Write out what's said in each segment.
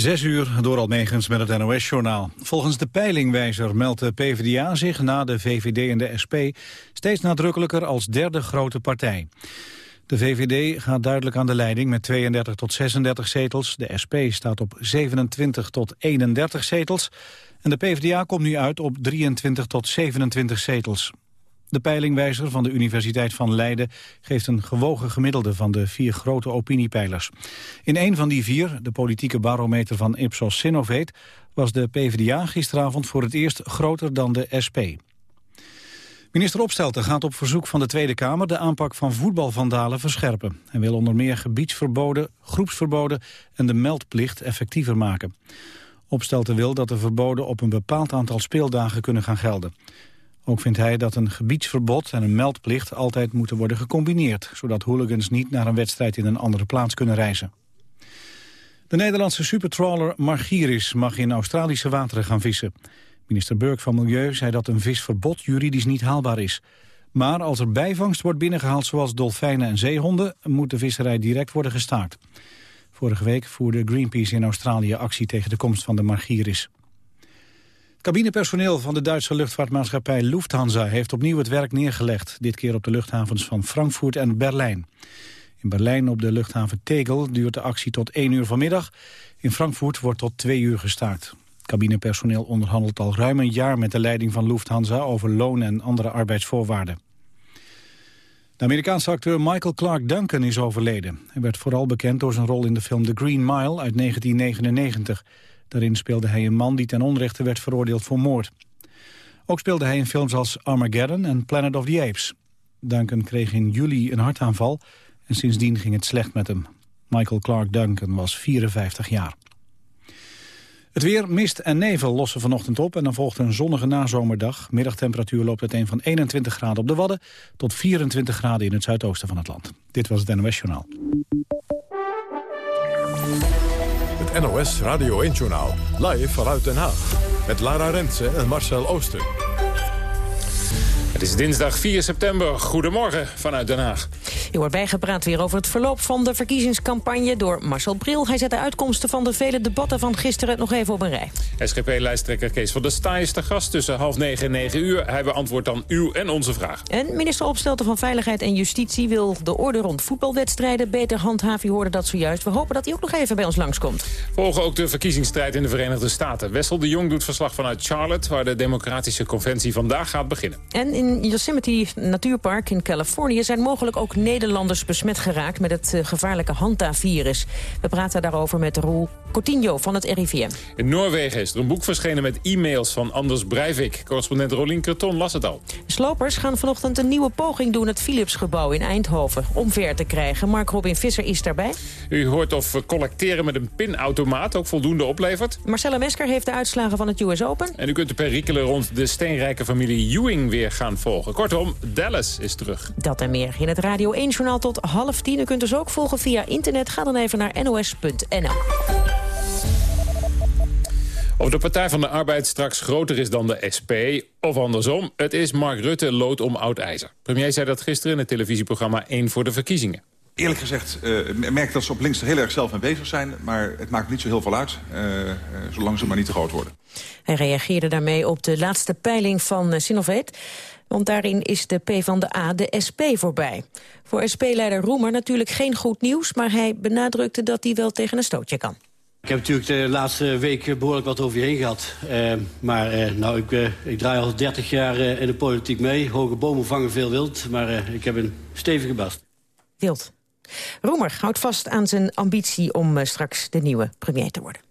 Zes uur door Almegens met het NOS-journaal. Volgens de peilingwijzer meldt de PvdA zich na de VVD en de SP... steeds nadrukkelijker als derde grote partij. De VVD gaat duidelijk aan de leiding met 32 tot 36 zetels. De SP staat op 27 tot 31 zetels. En de PvdA komt nu uit op 23 tot 27 zetels. De peilingwijzer van de Universiteit van Leiden geeft een gewogen gemiddelde van de vier grote opiniepeilers. In een van die vier, de politieke barometer van Ipsos Sinovate, was de PvdA gisteravond voor het eerst groter dan de SP. Minister Opstelten gaat op verzoek van de Tweede Kamer de aanpak van voetbalvandalen verscherpen. Hij wil onder meer gebiedsverboden, groepsverboden en de meldplicht effectiever maken. Opstelten wil dat de verboden op een bepaald aantal speeldagen kunnen gaan gelden. Ook vindt hij dat een gebiedsverbod en een meldplicht altijd moeten worden gecombineerd, zodat hooligans niet naar een wedstrijd in een andere plaats kunnen reizen. De Nederlandse supertrawler Margiris mag in Australische wateren gaan vissen. Minister Burk van Milieu zei dat een visverbod juridisch niet haalbaar is. Maar als er bijvangst wordt binnengehaald zoals dolfijnen en zeehonden... moet de visserij direct worden gestaakt. Vorige week voerde Greenpeace in Australië actie tegen de komst van de Margiris. Cabinepersoneel van de Duitse luchtvaartmaatschappij Lufthansa heeft opnieuw het werk neergelegd. Dit keer op de luchthavens van Frankfurt en Berlijn. In Berlijn op de luchthaven Tegel duurt de actie tot 1 uur vanmiddag. In Frankfurt wordt tot 2 uur gestaakt. Cabinepersoneel onderhandelt al ruim een jaar met de leiding van Lufthansa over loon en andere arbeidsvoorwaarden. De Amerikaanse acteur Michael Clark Duncan is overleden. Hij werd vooral bekend door zijn rol in de film The Green Mile uit 1999. Daarin speelde hij een man die ten onrechte werd veroordeeld voor moord. Ook speelde hij in films als Armageddon en Planet of the Apes. Duncan kreeg in juli een hartaanval en sindsdien ging het slecht met hem. Michael Clark Duncan was 54 jaar. Het weer, mist en nevel lossen vanochtend op en dan volgt een zonnige nazomerdag. Middagtemperatuur loopt uiteen van 21 graden op de Wadden tot 24 graden in het zuidoosten van het land. Dit was het NOS Journaal. NOS Radio 1 Journaal, live vanuit Den Haag. Met Lara Rensen en Marcel Ooster. Het is dinsdag 4 september. Goedemorgen vanuit Den Haag. Je wordt bijgepraat weer over het verloop van de verkiezingscampagne door Marcel Bril. Hij zet de uitkomsten van de vele debatten van gisteren nog even op een rij. SGP-lijsttrekker Kees van der Staaij is de gast tussen half negen en negen uur. Hij beantwoordt dan uw en onze vraag. En minister Opstelten van Veiligheid en Justitie wil de orde rond voetbalwedstrijden beter handhaven. Je hoorde dat zojuist. We hopen dat hij ook nog even bij ons langskomt. Volgen ook de verkiezingsstrijd in de Verenigde Staten. Wessel de Jong doet verslag vanuit Charlotte, waar de Democratische Conventie vandaag gaat beginnen. En in Yosemite Natuurpark in Californië zijn mogelijk ook Nederlanders besmet geraakt met het eh, gevaarlijke Hanta-virus. We praten daarover met Roel Coutinho van het RIVM. In Noorwegen is er een boek verschenen met e-mails van Anders Breivik. Correspondent Rolien Kreton las het al. Slopers gaan vanochtend een nieuwe poging doen het Philipsgebouw in Eindhoven omver te krijgen. Mark Robin Visser is daarbij. U hoort of collecteren met een pinautomaat ook voldoende oplevert. Marcella Mesker heeft de uitslagen van het US Open. En u kunt de perikelen rond de steenrijke familie Ewing weer gaan volgen. Kortom, Dallas is terug. Dat en meer in het Radio 1-journaal tot half tien. U kunt dus ook volgen via internet. Ga dan even naar nos.nl. Of de Partij van de Arbeid straks groter is dan de SP, of andersom... het is Mark Rutte lood om oud ijzer. Premier zei dat gisteren in het televisieprogramma 1 voor de verkiezingen. Eerlijk gezegd uh, merk ik dat ze op links er heel erg zelf mee bezig zijn... maar het maakt niet zo heel veel uit, uh, uh, zolang ze maar niet te groot worden. Hij reageerde daarmee op de laatste peiling van Sinovet... Want daarin is de P van de A de SP voorbij. Voor SP-leider Roemer natuurlijk geen goed nieuws... maar hij benadrukte dat hij wel tegen een stootje kan. Ik heb natuurlijk de laatste week behoorlijk wat over je heen gehad. Uh, maar uh, nou, ik, uh, ik, draai al 30 jaar in de politiek mee. Hoge bomen vangen veel wild, maar ik heb een stevige bast. Wild. Roemer houdt vast aan zijn ambitie om straks de nieuwe premier te worden.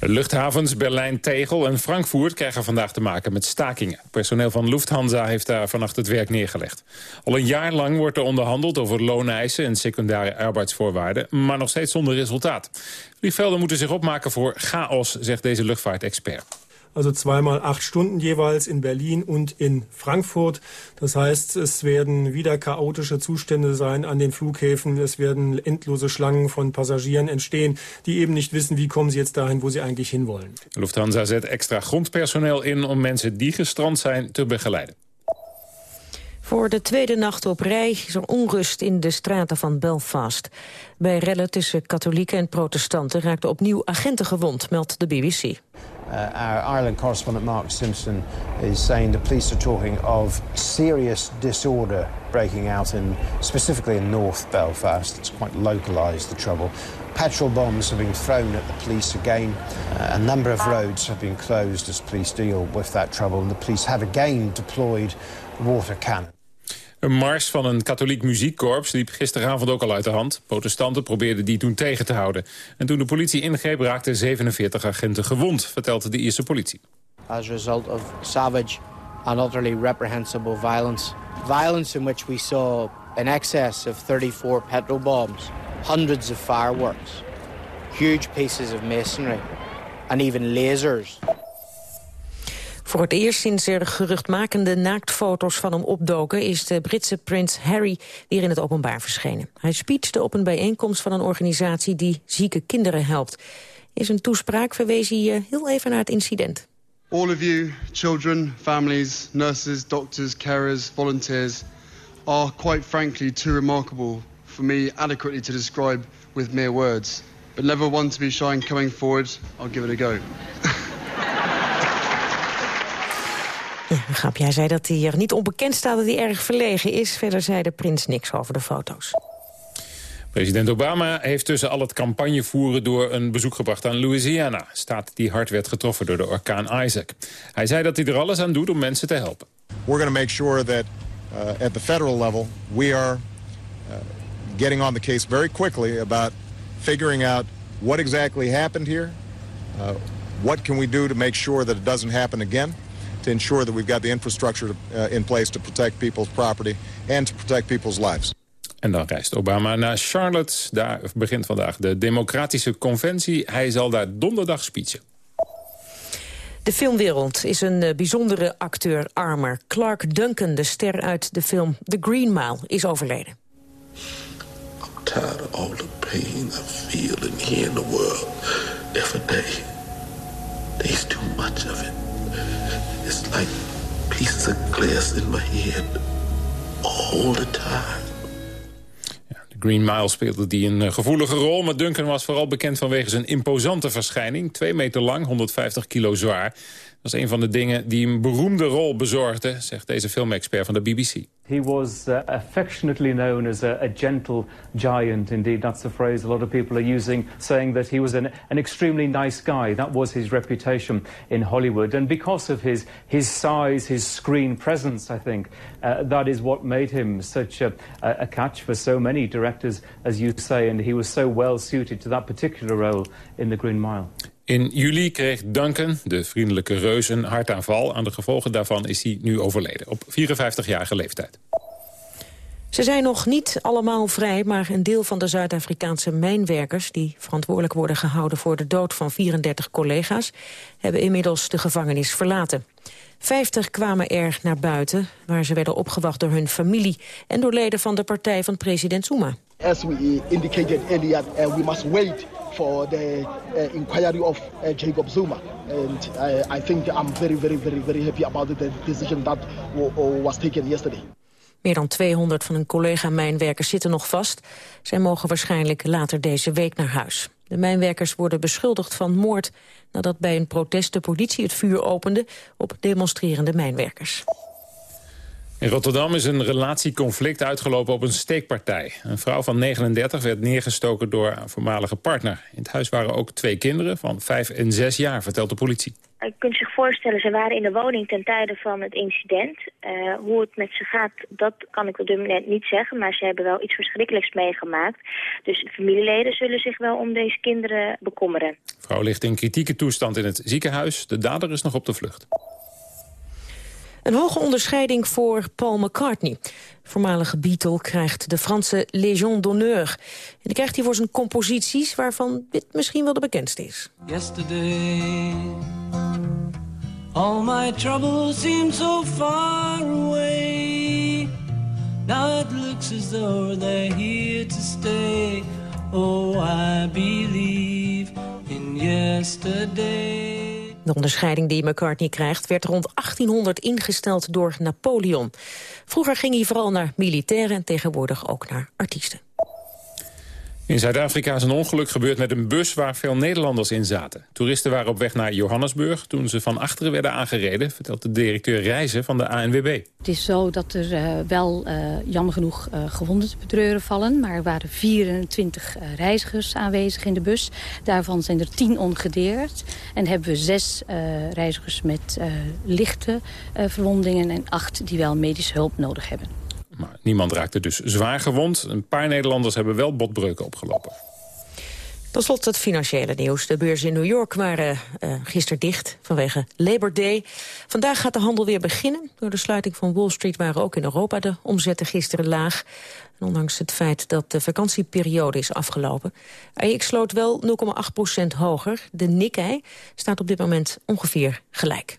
De luchthavens Berlijn, Tegel en Frankfurt krijgen vandaag te maken met stakingen. Personeel van Lufthansa heeft daar vannacht het werk neergelegd. Al een jaar lang wordt er onderhandeld over looneisen en secundaire arbeidsvoorwaarden, maar nog steeds zonder resultaat. Vliegvelden moeten zich opmaken voor chaos, zegt deze luchtvaartexpert. Also zweimal acht Stunden jeweils in Berlin und in Frankfurt. Das heißt, es werden wieder chaotische Zustände sein an den Flughäfen. Es werden endlose Schlangen von Passagieren entstehen, die eben nicht wissen, wie kommen sie jetzt dahin, wo sie eigentlich hinwollen. Lufthansa zet extra grondpersoneel in om mensen die gestrand zijn te begeleiden. Voor de tweede nacht op rij is er onrust in de straten van Belfast. Bij rellen tussen katholieken en protestanten raakten opnieuw agenten gewond, meldt de BBC. Uh, our Ireland correspondent Mark Simpson is saying the police are talking of serious disorder breaking out in specifically in North Belfast. It's quite localised the trouble. Petrol bombs have been thrown at the police again. Uh, a number of roads have been closed as police deal with that trouble. And the police have again deployed water cannon. Een mars van een katholiek muziekkorps liep gisteravond ook al uit de hand. Protestanten probeerden die toen tegen te houden. En toen de politie ingreep raakten 47 agenten gewond, vertelt de Ierse politie. As a result of savage and utterly reprehensible violence. Violence in which we saw in excess of 34 petrol bombs, hundreds of fireworks, huge pieces of masonry and even lasers. Voor het eerst sinds er geruchtmakende naaktfoto's van hem opdoken... is de Britse prins Harry weer in het openbaar verschenen. Hij speechte op een bijeenkomst van een organisatie die zieke kinderen helpt. In zijn toespraak verwees hij heel even naar het incident. All of you, children, families, nurses, doctors, carers, volunteers... are quite frankly too remarkable for me adequately to describe with mere words. But never one to be shy in coming forward, I'll give it a go. Ja, Jij zei dat hij er niet onbekend staat dat hij erg verlegen is. Verder zei de prins niks over de foto's. President Obama heeft tussen al het campagnevoeren door een bezoek gebracht aan Louisiana. Staat die hard werd getroffen door de orkaan Isaac. Hij zei dat hij er alles aan doet om mensen te helpen. We're going to make sure that uh, at the federal level we are uh, getting on the case very quickly about figuring out what exactly happened here. Uh, what can we do to make sure that it doesn't happen again? To ensure that we've got the infrastructure uh, in place to protect people's property and to protect people's lives. En dan reist Obama naar Charlotte. Daar begint vandaag de Democratische Conventie. Hij zal daar donderdag speechen. De filmwereld is een uh, bijzondere acteur armer. Clark Duncan, de ster uit de film The Green Mile, is overleden. I'm tired of all the pain I feel in here in the world every day. There's too much of it. It's like pieces of glass in my head all the time. Green Mile speelde die een eh, gevoelige rol... maar Duncan was vooral bekend vanwege zijn imposante verschijning. Twee meter lang, 150 kilo zwaar. Dat is een van de dingen die een beroemde rol bezorgde... zegt deze filmexpert van de BBC. He was uh, affectionately known as a, a, gentle giant. Indeed, that's the phrase a lot of people are using, saying that he was an, an, extremely nice guy. That was his reputation in Hollywood. And because of his, his size, his screen presence, I think, uh, that is what made him such a, a, catch for so many directors, as you say. And he was so well suited to that particular role in The Green Mile. In juli kreeg Duncan, de vriendelijke reus, een hartaanval. Aan de gevolgen daarvan is hij nu overleden, op 54-jarige leeftijd. Ze zijn nog niet allemaal vrij, maar een deel van de Zuid-Afrikaanse mijnwerkers... die verantwoordelijk worden gehouden voor de dood van 34 collega's... hebben inmiddels de gevangenis verlaten. Vijftig kwamen er naar buiten, waar ze werden opgewacht door hun familie... en door leden van de partij van president Zuma. As we indicated earlier, uh, we must wait for the uh, inquiry of uh, Jacob Zuma. And I, I think I'm very, very, very, very happy about the decision that was taken yesterday. Meer dan 200 van hun collega-mijnwerkers zitten nog vast. Zij mogen waarschijnlijk later deze week naar huis. De mijnwerkers worden beschuldigd van moord... nadat bij een protest de politie het vuur opende op demonstrerende mijnwerkers. In Rotterdam is een relatieconflict uitgelopen op een steekpartij. Een vrouw van 39 werd neergestoken door een voormalige partner. In het huis waren ook twee kinderen van 5 en 6 jaar, vertelt de politie. Je kunt zich voorstellen, ze waren in de woning ten tijde van het incident. Uh, hoe het met ze gaat, dat kan ik op dit moment niet zeggen. Maar ze hebben wel iets verschrikkelijks meegemaakt. Dus de familieleden zullen zich wel om deze kinderen bekommeren. De vrouw ligt in kritieke toestand in het ziekenhuis. De dader is nog op de vlucht. Een hoge onderscheiding voor Paul McCartney. Voormalige Beatle krijgt de Franse Légion d'honneur. En die krijgt hij voor zijn composities, waarvan dit misschien wel de bekendste is. Yesterday, all my troubles seem so far away. Now it looks as though they're here to stay. Oh, I believe in yesterday. De onderscheiding die McCartney krijgt werd rond 1800 ingesteld door Napoleon. Vroeger ging hij vooral naar militairen en tegenwoordig ook naar artiesten. In Zuid-Afrika is een ongeluk gebeurd met een bus waar veel Nederlanders in zaten. Toeristen waren op weg naar Johannesburg toen ze van achteren werden aangereden, vertelt de directeur Reizen van de ANWB. Het is zo dat er uh, wel uh, jammer genoeg uh, gewonden te betreuren vallen, maar er waren 24 reizigers aanwezig in de bus. Daarvan zijn er 10 ongedeerd en hebben we zes reizigers met lichte verwondingen en acht die wel medische hulp nodig hebben. Maar niemand raakte dus zwaar gewond. Een paar Nederlanders hebben wel botbreuken opgelopen. Tot slot het financiële nieuws. De beurzen in New York waren uh, gisteren dicht vanwege Labor Day. Vandaag gaat de handel weer beginnen. Door de sluiting van Wall Street waren ook in Europa de omzetten gisteren laag. En ondanks het feit dat de vakantieperiode is afgelopen. AX sloot wel 0,8% hoger. De Nikkei staat op dit moment ongeveer gelijk.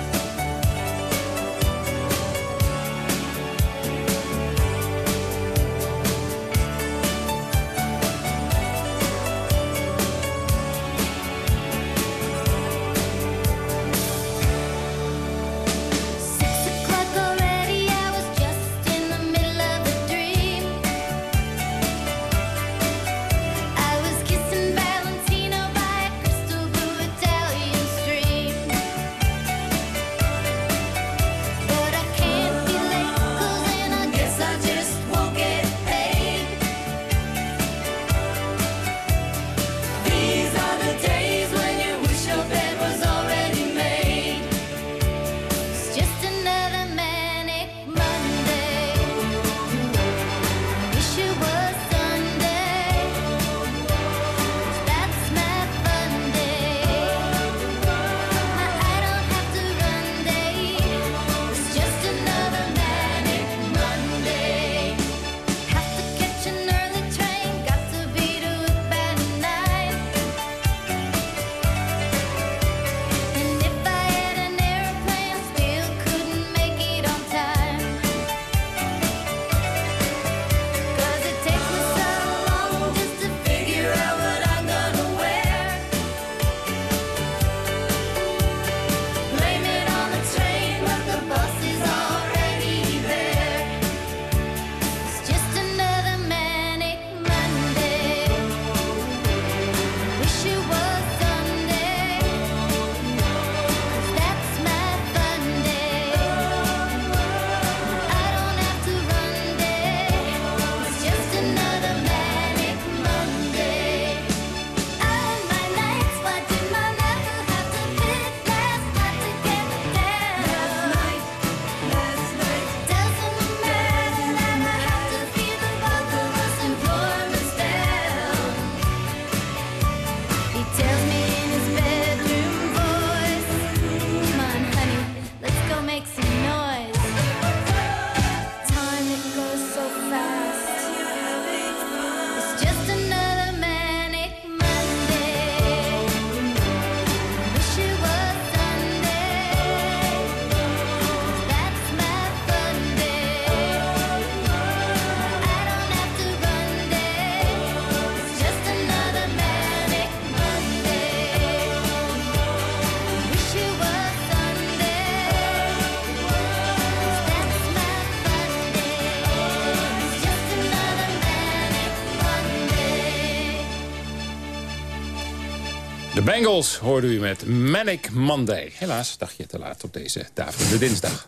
Bengals hoorde u met Manic Monday. Helaas, dagje te laat op deze de dinsdag.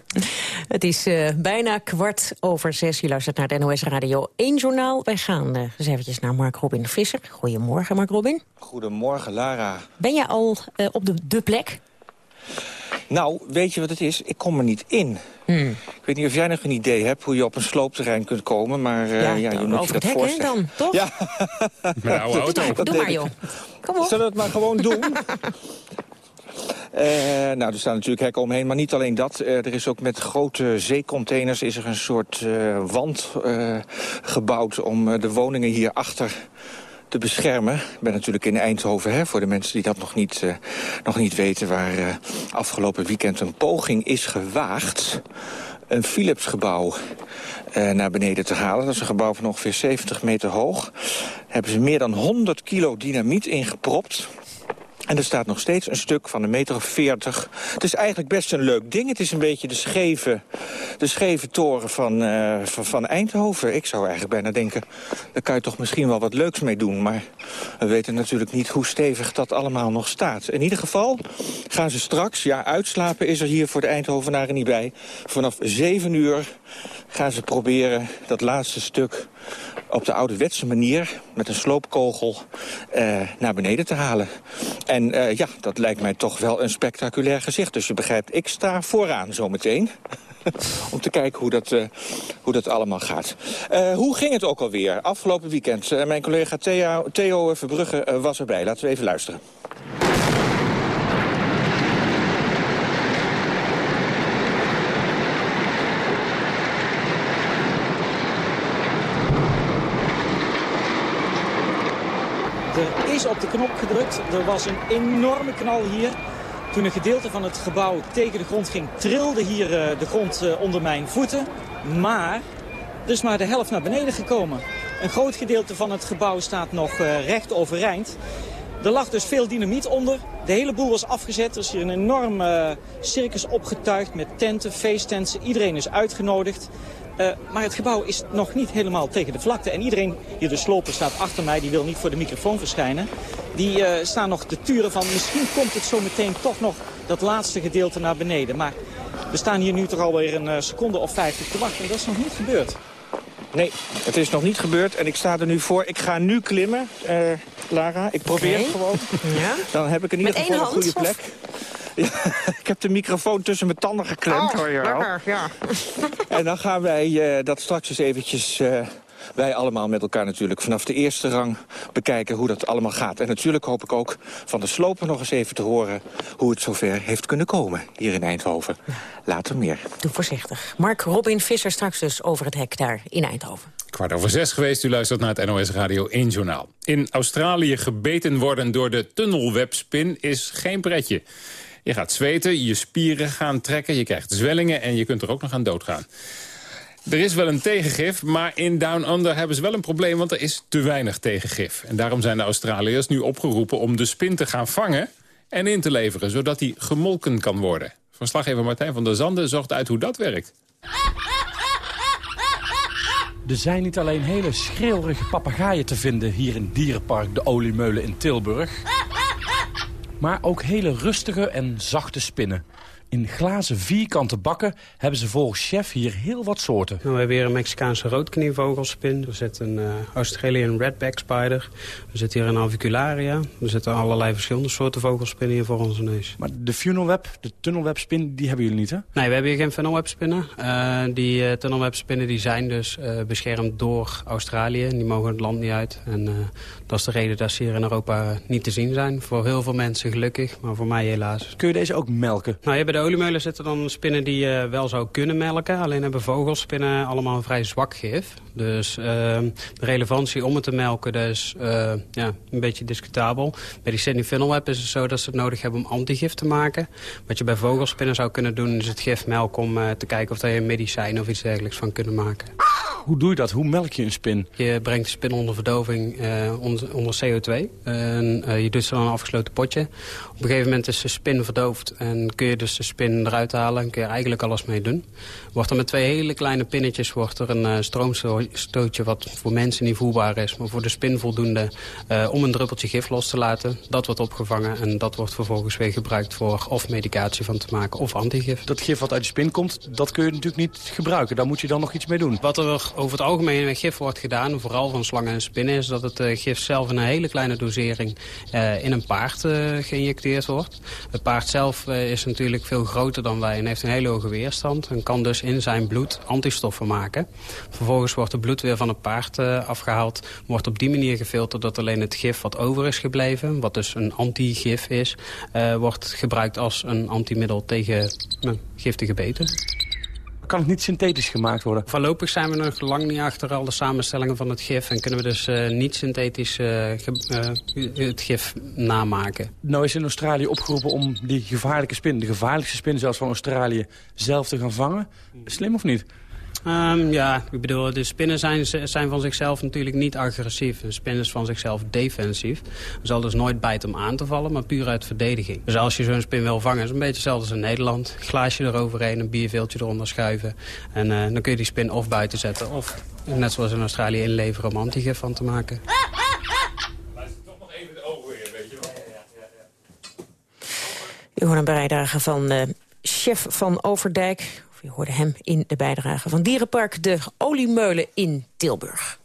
Het is uh, bijna kwart over zes. Je luistert naar het NOS Radio 1 Journaal. Wij gaan uh, eens eventjes naar Mark Robin Visser. Goedemorgen, Mark Robin. Goedemorgen, Lara. Ben jij al uh, op de, de plek? Nou, weet je wat het is? Ik kom er niet in. Hmm. Ik weet niet of jij nog een idee hebt hoe je op een sloopterrein kunt komen, maar uh, ja, ja, je moet over je dat het hek dan, toch? Ja. Met oude auto. Doe maar, joh. Kom op. Zullen we het maar gewoon doen? Uh, nou, er staan natuurlijk hekken omheen, maar niet alleen dat. Uh, er is ook met grote zeecontainers is er een soort uh, wand gebouwd om de woningen hierachter te beschermen. Ik ben natuurlijk in Eindhoven, hè, voor de mensen die dat nog niet, uh, nog niet weten... waar uh, afgelopen weekend een poging is gewaagd een Philips-gebouw uh, naar beneden te halen. Dat is een gebouw van ongeveer 70 meter hoog. hebben ze meer dan 100 kilo dynamiet ingepropt. En er staat nog steeds een stuk van een meter of veertig. Het is eigenlijk best een leuk ding. Het is een beetje de scheve, de scheve toren van, uh, van, Eindhoven. Ik zou eigenlijk bijna denken, daar kan je toch misschien wel wat leuks mee doen. Maar we weten natuurlijk niet hoe stevig dat allemaal nog staat. In ieder geval gaan ze straks, ja uitslapen is er hier voor de Eindhovenaren niet bij. Vanaf 7 uur gaan ze proberen dat laatste stuk op de ouderwetse manier met een sloopkogel uh, naar beneden te halen. En uh, ja, dat lijkt mij toch wel een spectaculair gezicht. Dus je begrijpt, ik sta vooraan zometeen. om te kijken hoe dat, uh, hoe dat allemaal gaat. Hoe ging het ook alweer afgelopen weekend? Mijn collega Theo, Theo Verbrugge was erbij. Laten we even luisteren. Op de knop gedrukt. Er was een enorme knal hier. Toen een gedeelte van het gebouw tegen de grond ging, trilde hier uh, de grond uh, onder mijn voeten. Maar er is maar de helft naar beneden gekomen. Een groot gedeelte van het gebouw staat nog uh, recht overeind. Er lag dus veel dynamiet onder. De hele boel was afgezet. Er is hier een enorm circus opgetuigd met tenten, feesttenten. Iedereen is uitgenodigd. Uh, maar het gebouw is nog niet helemaal tegen de vlakte. En iedereen, hier de sloper staat achter mij, die wil niet voor de microfoon verschijnen. Die uh, staan nog te turen van misschien komt het zo meteen toch nog dat laatste gedeelte naar beneden. Maar we staan hier nu toch alweer een uh, seconde of vijftig te wachten. En dat is nog niet gebeurd. Nee, het is nog niet gebeurd en ik sta er nu voor. Ik ga nu klimmen, Lara. Ik probeer okay. het gewoon. Ja? Dan heb ik in ieder geval een goede plek. ik heb de microfoon tussen mijn tanden geklemd, oh, hoor je wel. Lekker, ja. En dan gaan wij uh, dat straks eens eventjes... Uh, wij allemaal met elkaar natuurlijk vanaf de eerste rang bekijken hoe dat allemaal gaat. En natuurlijk hoop ik ook van de sloper nog eens even te horen... hoe het zover heeft kunnen komen hier in Eindhoven. Later meer. Doe voorzichtig. Mark Robin Visser straks dus over het hek daar in Eindhoven. Kwart over zes geweest, u luistert naar het NOS Radio 1 Journaal. In Australië gebeten worden door de tunnelwebspin is geen pretje. Je gaat zweten, je spieren gaan trekken, je krijgt zwellingen... en je kunt er ook nog aan doodgaan. Er is wel een tegengif, maar in Down Under hebben ze wel een probleem... want er is te weinig tegengif. En daarom zijn de Australiërs nu opgeroepen om de spin te gaan vangen... en in te leveren, zodat die gemolken kan worden. Verslaggever Martijn van der Zanden zocht uit hoe dat werkt. Er zijn niet alleen hele schreeuwerige papegaaien te vinden... hier in Dierenpark de Oliemeulen in Tilburg... maar ook hele rustige en zachte spinnen. In glazen vierkante bakken hebben ze volgens chef hier heel wat soorten. Nou, we hebben hier een Mexicaanse roodknievogelspin. Er zit een uh, Australian redback spider. Er zit hier een avicularia. Er zitten allerlei verschillende soorten vogelspinnen hier voor onze neus. Maar de funnelweb, de tunnelwebspin, die hebben jullie niet, hè? Nee, we hebben hier geen funnelwebspinnen. Uh, die uh, tunnelwebspinnen die zijn dus beschermd door Australië. Die mogen het land niet uit. En dat is de reden dat ze hier in Europa niet te zien zijn. Voor heel veel mensen gelukkig, maar voor mij helaas. Kun je deze ook melken? Nou, je bij de oliemeulen zitten dan spinnen die je wel zou kunnen melken. Alleen hebben vogelspinnen allemaal een vrij zwak gif. Dus uh, de relevantie om het te melken dat is uh, ja, een beetje discutabel. Bij die Sydney funnelweb is het zo dat ze het nodig hebben om antigif te maken. Wat je bij vogelspinnen zou kunnen doen is het gif melken om uh, te kijken of je een medicijn of iets dergelijks van kunnen maken. Hoe doe je dat? Hoe melk je een spin? Je brengt de spin onder verdoving uh, onder, onder, CO2. En uh, je doet ze dan een afgesloten potje. Op een gegeven moment is de spin verdoofd. En kun je dus de spin eruit halen. En kun je eigenlijk alles mee doen. Wordt er met twee hele kleine pinnetjes wordt er een uh, stroomstootje... wat voor mensen niet voelbaar is. Maar voor de spin voldoende om een druppeltje gif los te laten. Dat wordt opgevangen. En dat wordt vervolgens weer gebruikt voor of medicatie van te maken of antigif. Dat gif wat uit de spin komt, dat kun je natuurlijk niet gebruiken. Daar moet je dan nog iets mee doen. Wat er over het algemeen met gif wordt gedaan, vooral van slangen en spinnen, is dat het uh, gif zelf in een hele kleine dosering in een paard geïnjecteerd wordt. Het paard zelf is natuurlijk veel groter dan wij en heeft een hele hoge weerstand en kan dus in zijn bloed antistoffen maken. Vervolgens wordt het bloed weer van het paard afgehaald, wordt op die manier gefilterd dat alleen het gif wat over is gebleven, wat dus een antigif is, wordt gebruikt als een antimiddel tegen giftige beten. Kan het niet synthetisch gemaakt worden? Voorlopig zijn we nog lang niet achter al de samenstellingen van het gif... en kunnen we dus uh, niet synthetisch uh, uh, het gif namaken. Nou is in Australië opgeroepen om die gevaarlijke spin... de gevaarlijkste spin zelfs van Australië zelf te gaan vangen. Slim of niet? Um, ja, ik bedoel, de spinnen zijn, zijn van zichzelf natuurlijk niet agressief. Een spin is van zichzelf defensief. Zal dus nooit bijten om aan te vallen, maar puur uit verdediging. Dus als je zo'n spin wil vangen, is het een beetje hetzelfde als in Nederland. Glaasje eroverheen, een bierveeltje eronder schuiven. En uh, dan kun je die spin of buiten zetten of, net zoals in Australië, inleveren om antigif van te maken. U hoort een bijdrage van uh, chef van Overdijk. U hoorde hem in de bijdrage van Dierenpark De Oliemeulen in Tilburg.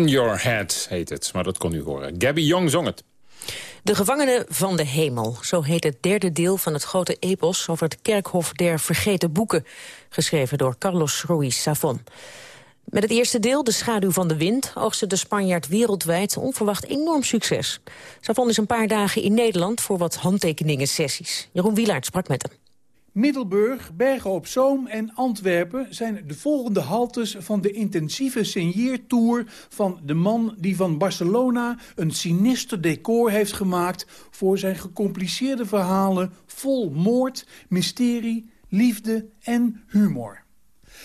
In Your Head heet het, maar dat kon u horen. Gabby Young zong het. De Gevangenen van de Hemel, zo heet het derde deel van het grote epos... over het kerkhof der vergeten boeken, geschreven door Carlos Ruiz Savon. Met het eerste deel, De Schaduw van de Wind, oogste de Spanjaard wereldwijd onverwacht enorm succes. Savon is een paar dagen in Nederland voor wat handtekeningen sessies. Jeroen Wielaert sprak met hem. Middelburg, Bergen op Zoom en Antwerpen zijn de volgende haltes van de intensieve signeertour van de man die van Barcelona een sinister decor heeft gemaakt voor zijn gecompliceerde verhalen vol moord, mysterie, liefde en humor.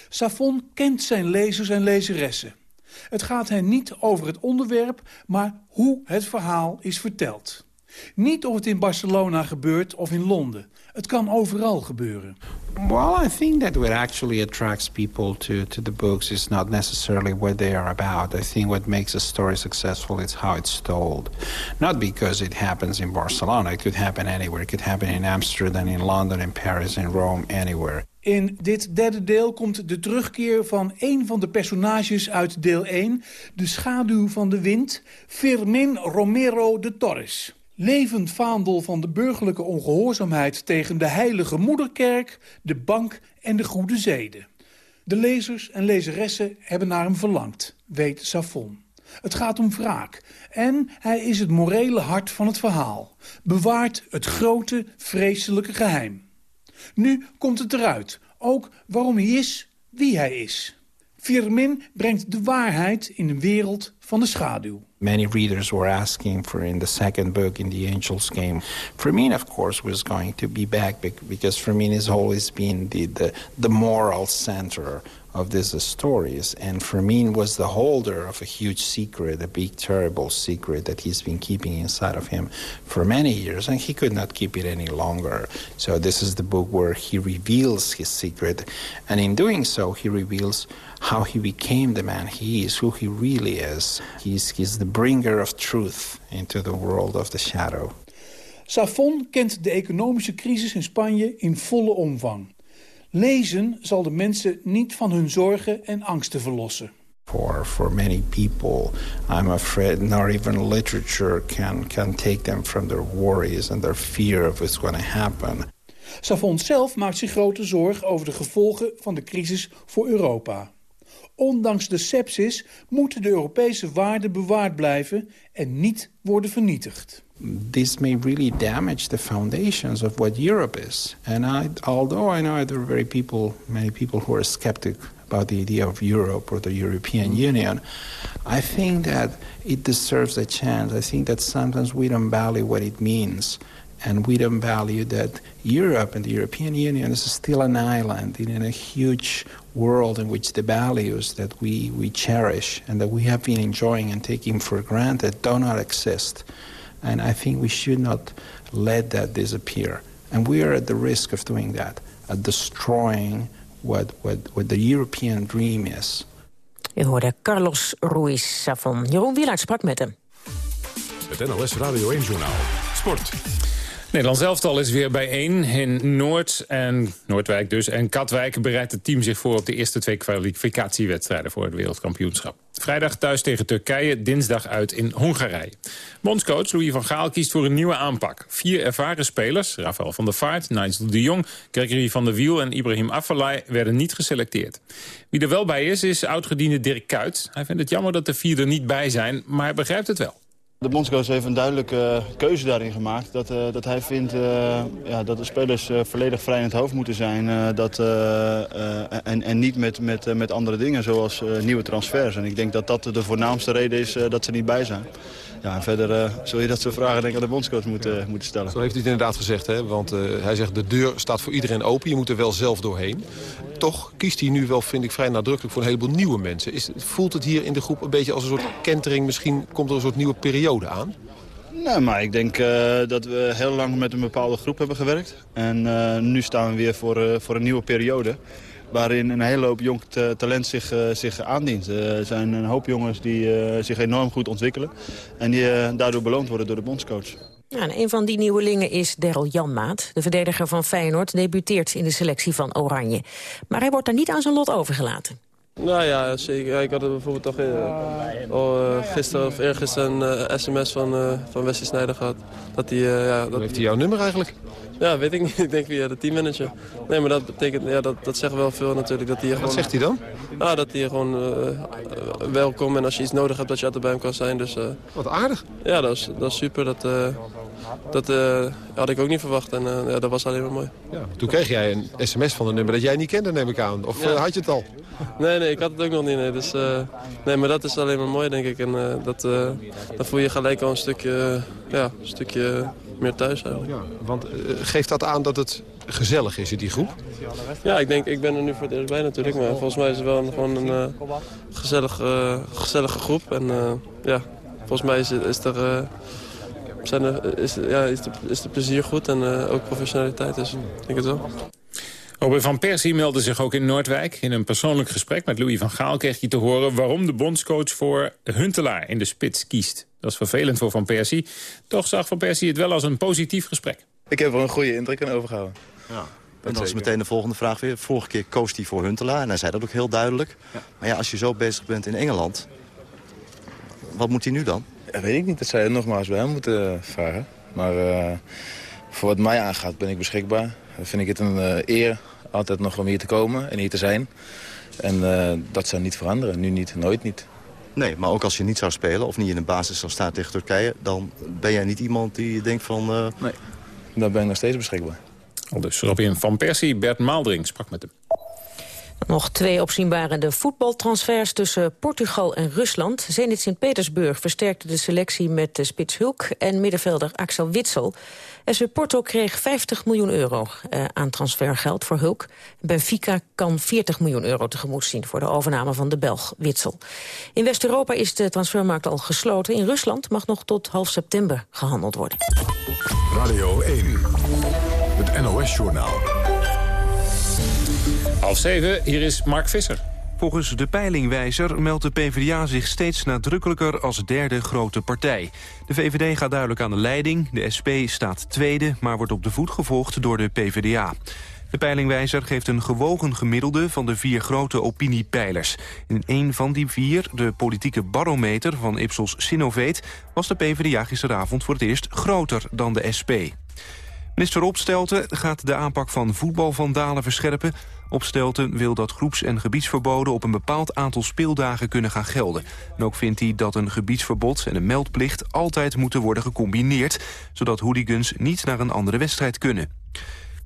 Safon kent zijn lezers en lezeressen. Het gaat hen niet over het onderwerp, maar hoe het verhaal is verteld. Niet of het in Barcelona gebeurt of in Londen. Het kan overal gebeuren. Well, I think that what actually attracts people to, to the books is not necessarily what they are about. I think what makes a story successful is how it's told. Not because it happens in Barcelona. It could happen anywhere. It could happen in Amsterdam, in London, in Paris, in Rome, anywhere. In dit derde deel komt de terugkeer van een van de personages uit deel 1... de schaduw van de wind, Firmin Romero de Torres. Levend vaandel van de burgerlijke ongehoorzaamheid tegen de heilige moederkerk, de bank en de goede zeden. De lezers en lezeressen hebben naar hem verlangd, weet Safon. Het gaat om wraak. En hij is het morele hart van het verhaal. Bewaart het grote, vreselijke geheim. Nu komt het eruit. Ook waarom hij is wie hij is. Firmin brengt de waarheid in een wereld van de schaduw. Many readers were asking for in the second book in the Angels game. Firmin, of course, was going to be back because Firmin has always been the, the, the moral center of these stories. And Fermin was the holder of a huge secret, a big, terrible secret that he's been keeping inside of him for many years, and he could not keep it any longer. So this is the book where he reveals his secret, and in doing so, he reveals how he became the man he is, who he really is. He's, he's the bringer of truth into the world of the shadow. Safon kent de economische crisis in Spanje in volle omvang. Lezen zal de mensen niet van hun zorgen en angsten verlossen. For, for many people, I'm afraid not even literature can, can take them from their worries and their fear of what's going to happen. Savon zelf maakt zich grote zorgen over de gevolgen van de crisis voor Europa. Ondanks de sepsis moeten de Europese waarden bewaard blijven en niet worden vernietigd. This may really damage the foundations of what Europe is. And I, although I know there are very people, many people who are skeptic about the idea of Europe or the European Union, I think that it deserves a chance. I think that sometimes we don't value what it means. And we don't value that Europe and the European Union is still an island in a huge world in which the values that we, we cherish and that we have been enjoying and taking for granted do not exist. And I think we should not let that disappear. And we are at the risk of doing that, of destroying what, what, what the European dream is. U hoorde Carlos Ruiz van Jeroen Wielaert sprak met hem. Het NLS Radio 1-journaal. Sport. Nederland elftal is weer bijeen in Noord en Noordwijk dus. En Katwijk bereidt het team zich voor op de eerste twee kwalificatiewedstrijden voor het wereldkampioenschap. Vrijdag thuis tegen Turkije, dinsdag uit in Hongarije. Bondscoach Louis van Gaal kiest voor een nieuwe aanpak. Vier ervaren spelers, Rafael van der Vaart, Nigel de Jong... Gregory van der Wiel en Ibrahim Afellay werden niet geselecteerd. Wie er wel bij is, is oudgediende Dirk Kuyt. Hij vindt het jammer dat de vier er niet bij zijn, maar hij begrijpt het wel. De bondscoach heeft een duidelijke keuze daarin gemaakt. Dat, uh, dat hij vindt uh, ja, dat de spelers volledig vrij in het hoofd moeten zijn. dat, en, en niet met, met, met andere dingen zoals nieuwe transfers. En ik denk dat dat de voornaamste reden is dat ze niet bij zijn. Ja, en verder uh, zul je dat soort vragen denk ik aan de bondscoach moeten, moeten stellen. Zo heeft hij het inderdaad gezegd, hè? want uh, hij zegt de deur staat voor iedereen open. Je moet er wel zelf doorheen. Toch kiest hij nu wel, vind ik, vrij nadrukkelijk voor een heleboel nieuwe mensen. Is, voelt het hier in de groep een beetje als een soort kentering? Misschien komt er een soort nieuwe periode aan? Nee, maar ik denk uh, dat we heel lang met een bepaalde groep hebben gewerkt. En uh, nu staan we weer voor, uh, voor een nieuwe periode waarin een hele hoop jong talent zich, uh, zich aandient. Er zijn een hoop jongens die uh, zich enorm goed ontwikkelen... en die daardoor beloond worden door de bondscoach. Een van die nieuwelingen is Daryl Janmaat. De verdediger van Feyenoord debuteert in de selectie van Oranje. Maar hij wordt daar niet aan zijn lot overgelaten. Nou ja, zeker. ik had het bijvoorbeeld toch uh, al uh, gisteren of eergisteren een uh, sms van, uh, van Wesley Snijder gehad. Dat hij, ja, dat... Hoe heeft hij jouw nummer eigenlijk? Ja, weet ik niet. Ik denk via de teammanager. Nee, maar dat betekent, ja, dat, dat zegt wel veel natuurlijk. Dat hij Wat gewoon, zegt hij dan? Nou, dat hij gewoon welkom en als je iets nodig hebt dat je altijd bij hem kan zijn. Dus, Wat aardig. Ja, dat is, dat is super. Dat, dat had ik ook niet verwacht en ja, dat was alleen maar mooi. Ja, toen kreeg jij een sms van een nummer dat jij niet kende, neem ik aan. Of Ja. had je het al? Nee, nee, ik had het ook nog niet. Nee, dus, eh, nee maar dat is alleen maar mooi, denk ik. En eh, dat, eh, dan voel je gelijk al een stukje, ja, een stukje meer thuis eigenlijk. Ja, want geeft dat aan dat het gezellig is in die groep? Ja, ik denk, ik ben er nu voor het eerst bij natuurlijk. Maar volgens mij is het wel een, gewoon een eh, gezellig, eh, gezellige groep. En eh, ja, volgens mij is, is er... zijn er, is, ja, is, de, is de plezier goed en eh, ook professionaliteit, dus ik denk het wel. Robin van Persie meldde zich ook in Noordwijk. In een persoonlijk gesprek met Louis van Gaal kreeg hij te horen... waarom de bondscoach voor Huntelaar in de spits kiest. Dat is vervelend voor Van Persie. Toch zag Van Persie het wel als een positief gesprek. Ik heb er een goede indruk aan overgehouden. Ja. En dan is meteen de volgende vraag weer. Vorige keer koos hij voor Huntelaar en hij zei dat ook heel duidelijk. Maar ja, als je zo bezig bent in Engeland, wat moet hij nu dan? Ja, weet ik niet, dat zou je nogmaals bij hem moeten vragen. Maar voor wat mij aangaat ben ik beschikbaar. Dan vind ik het een eer altijd nog om hier te komen en hier te zijn. En dat zou niet veranderen. Nu niet, nooit niet. Nee, maar ook als je niet zou spelen of niet in de basis zou staan tegen Turkije... dan ben jij niet iemand die denkt van... Nee, dan ben ik nog steeds beschikbaar. Al dus Robin van Persie, Bert Maaldring sprak met hem. Nog twee opzienbarende voetbaltransfers tussen Portugal en Rusland. Zenit Sint-Petersburg versterkte de selectie met de spits Hulk en middenvelder Axel Witsel. SV Porto kreeg 50 miljoen euro eh, aan transfergeld voor Hulk. Benfica kan 40 miljoen euro tegemoet zien voor de overname van de Belg Witsel. In West-Europa is de transfermarkt al gesloten. In Rusland mag nog tot half september gehandeld worden. Radio 1, het NOS-journaal. Half zeven, hier is Mark Visser. Volgens de peilingwijzer meldt de PvdA zich steeds nadrukkelijker als derde grote partij. De VVD gaat duidelijk aan de leiding, de SP staat tweede... maar wordt op de voet gevolgd door de PvdA. De peilingwijzer geeft een gewogen gemiddelde van de vier grote opiniepeilers. In een van die vier, de politieke barometer van Ipsos Sinovate... was de PvdA gisteravond voor het eerst groter dan de SP. Minister Opstelten gaat de aanpak van voetbalvandalen verscherpen. Opstelten wil dat groeps- en gebiedsverboden op een bepaald aantal speeldagen kunnen gaan gelden. En ook vindt hij dat een gebiedsverbod en een meldplicht altijd moeten worden gecombineerd, zodat hooligans niet naar een andere wedstrijd kunnen.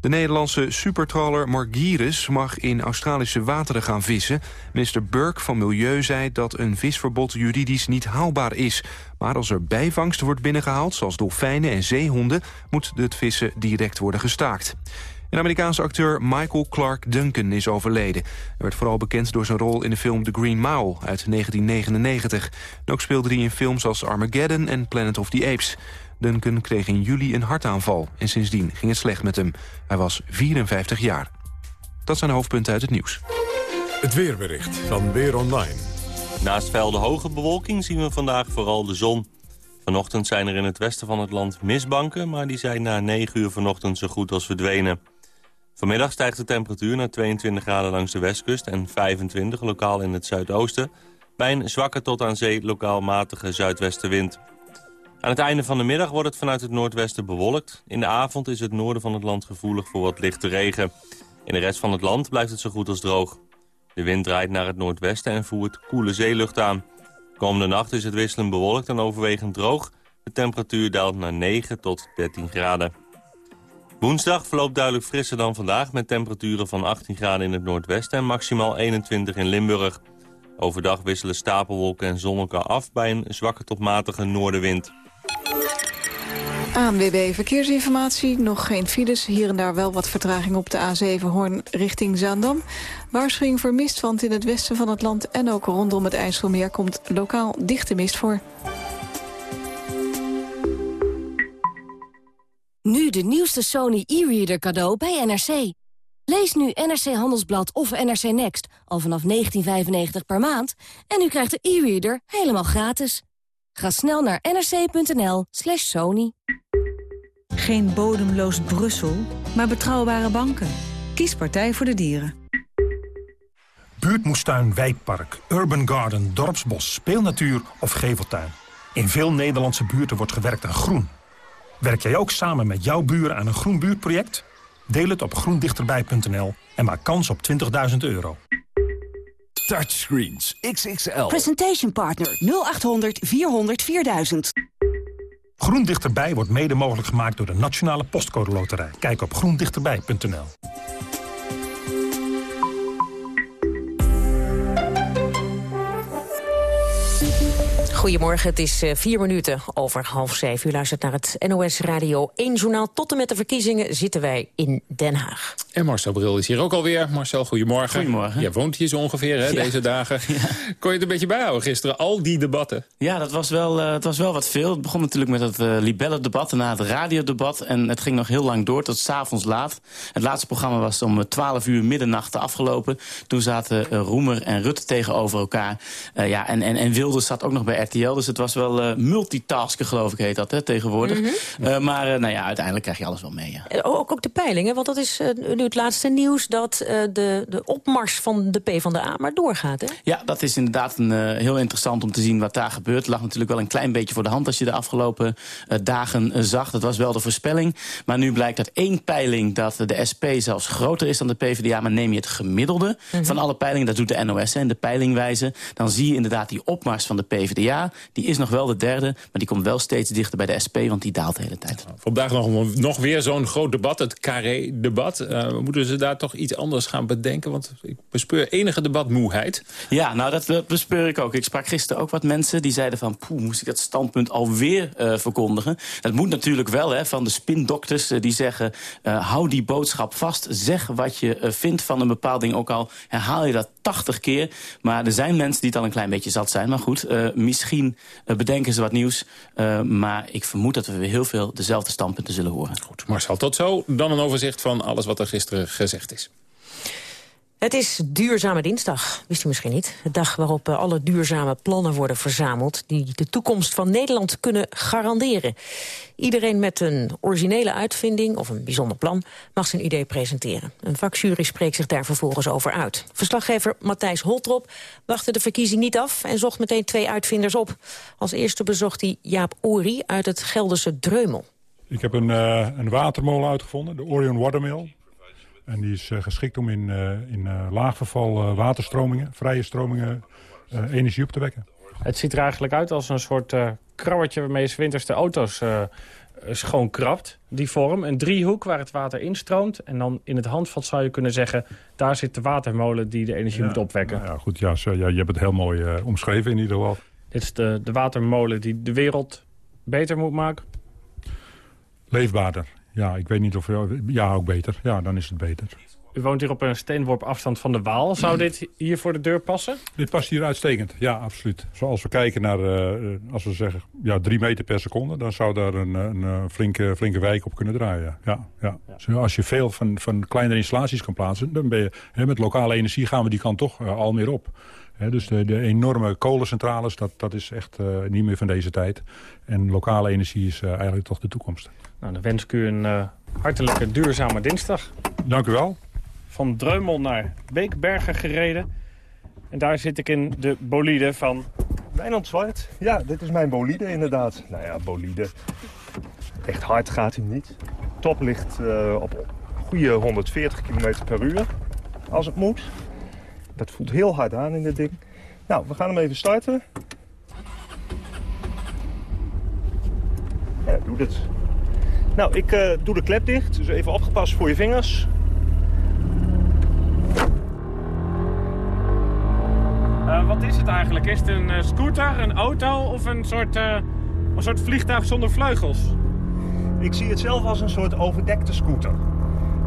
De Nederlandse supertrawler Margiris mag in Australische wateren gaan vissen. Minister Burke van Milieu zei dat een visverbod juridisch niet haalbaar is. Maar als er bijvangst wordt binnengehaald, zoals dolfijnen en zeehonden... moet het vissen direct worden gestaakt. Een Amerikaanse acteur Michael Clark Duncan is overleden. Hij werd vooral bekend door zijn rol in de film The Green Mile uit 1999. En ook speelde hij in films als Armageddon en Planet of the Apes. Duncan kreeg in juli een hartaanval en sindsdien ging het slecht met hem. Hij was 54 jaar. Dat zijn de hoofdpunten uit het nieuws. Het weerbericht van Weer Online. Naast de hoge bewolking zien we vandaag vooral de zon. Vanochtend zijn er in het westen van het land mistbanken... maar die zijn na 9 uur vanochtend zo goed als verdwenen. Vanmiddag stijgt de temperatuur naar 22 graden langs de westkust... en 25 lokaal in het zuidoosten... bij een zwakke tot aan zee lokaal matige zuidwestenwind. Aan het einde van de middag wordt het vanuit het noordwesten bewolkt. In de avond is het noorden van het land gevoelig voor wat lichte regen. In de rest van het land blijft het zo goed als droog. De wind draait naar het noordwesten en voert koele zeelucht aan. Komende nacht is het wisselend bewolkt en overwegend droog. De temperatuur daalt naar 9 tot 13 graden. Woensdag verloopt duidelijk frisser dan vandaag... met temperaturen van 18 graden in het noordwesten en maximaal 21 in Limburg. Overdag wisselen stapelwolken en zon elkaar af bij een zwakke tot matige noordenwind. ANWB Verkeersinformatie, nog geen files. Hier en daar wel wat vertraging op de A7 Hoorn richting Zaandam. Waarschuwing voor mist, want in het westen van het land... en ook rondom het IJsselmeer komt lokaal dichte mist voor. Nu de nieuwste Sony e-reader cadeau bij NRC. Lees nu NRC Handelsblad of NRC Next al vanaf 19,95 per maand... en u krijgt de e-reader helemaal gratis. Ga snel naar nrc.nl slash sony. Geen bodemloos Brussel, maar betrouwbare banken. Kies Partij voor de Dieren. Buurtmoestuin, wijkpark, urban garden, dorpsbos, speelnatuur of geveltuin. In veel Nederlandse buurten wordt gewerkt aan groen. Werk jij ook samen met jouw buren aan een groen buurtproject? Deel het op groendichterbij.nl en maak kans op 20.000 euro. Touchscreens XXL. Presentation Partner 0800 400 4000. Groen Dichterbij wordt mede mogelijk gemaakt door de Nationale Postcode Loterij. Kijk op groendichterbij.nl. Goedemorgen, het is uh, vier minuten over half zeven. U luistert naar het NOS Radio 1 journaal. Tot en met de verkiezingen zitten wij in Den Haag. En Marcel Bril is hier ook alweer. Marcel, goedemorgen. Goedemorgen. Jij woont hier zo ongeveer hè, Ja. deze dagen. Ja. Kon je het een beetje bijhouden gisteren, al die debatten? Ja, dat was wel, eh, het was wel wat veel. Het begon natuurlijk met het eh libelle-debat, daarna het radiodebat. En het ging nog heel lang door, tot s'avonds laat. Het laatste programma was om eh, 12 uur middernacht afgelopen. Toen zaten eh, Roemer en Rutte tegenover elkaar. Eh, ja, en, en, en Wilders zat ook nog bij RTL. Dus het was wel eh, multitasken, geloof ik, heet dat hè, tegenwoordig. Mhm. Eh, maar eh, nou ja, uiteindelijk krijg je alles wel mee. Ja. Ook, ook de peilingen, want dat is nu het laatste nieuws dat uh, de, de opmars van de PvdA maar doorgaat, hè? Ja, dat is inderdaad een, uh, heel interessant om te zien wat daar gebeurt. Het lag natuurlijk wel een klein beetje voor de hand als je de afgelopen uh, dagen zag. Dat was wel de voorspelling. Maar nu blijkt uit één peiling dat de SP zelfs groter is dan de PvdA. Maar neem je het gemiddelde -hmm. van alle peilingen, dat doet de NOS en de peilingwijze... dan zie je inderdaad die opmars van de PvdA. Die is nog wel de derde, maar die komt wel steeds dichter bij de SP... want die daalt de hele tijd. Vandaag nog, nog weer zo'n groot debat, het Carré-debat. Uh, moeten ze daar toch iets anders gaan bedenken? Want ik bespeur enige debatmoeheid. Ja, nou dat bespeur ik ook. Ik sprak gisteren ook wat mensen die zeiden van... poeh, moest ik dat standpunt alweer uh, verkondigen? Dat moet natuurlijk wel, hè, van de spindokters uh, die zeggen... Uh, hou die boodschap vast, zeg wat je vindt van een bepaald ding. Ook al herhaal je dat 80 keer. Maar er zijn mensen die het al een klein beetje zat zijn. Maar goed, misschien bedenken ze wat nieuws. maar ik vermoed dat we weer heel veel dezelfde standpunten zullen horen. Goed, Marcel, tot zo. Dan een overzicht van alles wat er gisteren gezegd is. Het is duurzame dinsdag, wist u misschien niet. De dag waarop alle duurzame plannen worden verzameld... die de toekomst van Nederland kunnen garanderen. Iedereen met een originele uitvinding of een bijzonder plan... mag zijn idee presenteren. Een vakjury spreekt zich daar vervolgens over uit. Verslaggever Matthijs Holtrop wachtte de verkiezing niet af... en zocht meteen twee uitvinders op. Als eerste bezocht hij Jaap Ori uit het Gelderse Dreumel. Ik heb een, uh, een watermolen uitgevonden, de Orion Watermill. En die is uh, geschikt om in, uh, in uh, laagverval waterstromingen, vrije stromingen, energie op te wekken. Het ziet er eigenlijk uit als een soort krabbertje waarmee je winters de auto's schoon krabt. Die vorm, een driehoek waar het water instroomt. En dan in het handvat zou je kunnen zeggen... daar zit de watermolen die de energie ja, moet opwekken. Ja, goed, ja, zo, ja, je hebt het heel mooi omschreven in ieder geval. Dit is de, de watermolen die de wereld beter moet maken? Leefbaarder. Ja, ik weet niet of... Ja, ook beter. Ja, dan is het beter. U woont hier op een steenworp afstand van de Waal. Zou dit hier voor de deur passen? Dit past hier uitstekend, ja, absoluut. Zoals we kijken naar, uh, als we zeggen, ja, drie meter per seconde... dan zou daar een, een flinke, flinke wijk op kunnen draaien. Ja, ja. ja. Dus als je veel van, van kleinere installaties kan plaatsen... dan ben je, hè, met lokale energie gaan we die kant toch uh, al meer op. He, dus de, de, enorme kolencentrales, dat, dat is echt uh, niet meer van deze tijd. En lokale energie is uh, eigenlijk toch de toekomst. Nou, dan wens ik u een uh, hartelijke duurzame dinsdag. Dank u wel. Van Dreumel naar Beekbergen gereden. En daar zit ik in de bolide van... Wijnand Zwart. Ja, dit is mijn bolide inderdaad. Nou ja, bolide. Echt hard gaat hij niet. Top ligt op goede 140 km per uur. Als het moet. Dat voelt heel hard aan in dit ding. Nou, we gaan hem even starten. Ja, doe het. Nou, ik uh, doe de klep dicht. Dus even opgepast voor je vingers. Uh, wat is het eigenlijk? Is het een uh, scooter, een auto of een soort, een soort vliegtuig zonder vleugels? Ik zie het zelf als een soort overdekte scooter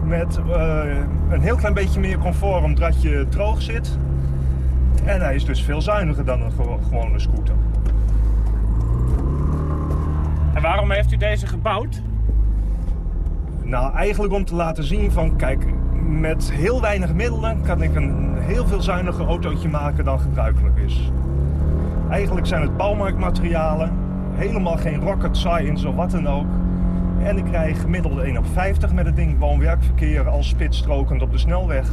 met een heel klein beetje meer comfort omdat je droog zit. En hij is dus veel zuiniger dan een gewone scooter. En waarom heeft u deze gebouwd? Nou, eigenlijk om te laten zien van, kijk, met heel weinig middelen kan ik een heel veel zuiniger autootje maken dan gebruikelijk is. Eigenlijk zijn het bouwmarktmaterialen, helemaal geen rocket science of wat dan ook. En ik krijg gemiddeld 1 op 50 met het ding woon-werkverkeer als spitstrokend op de snelweg.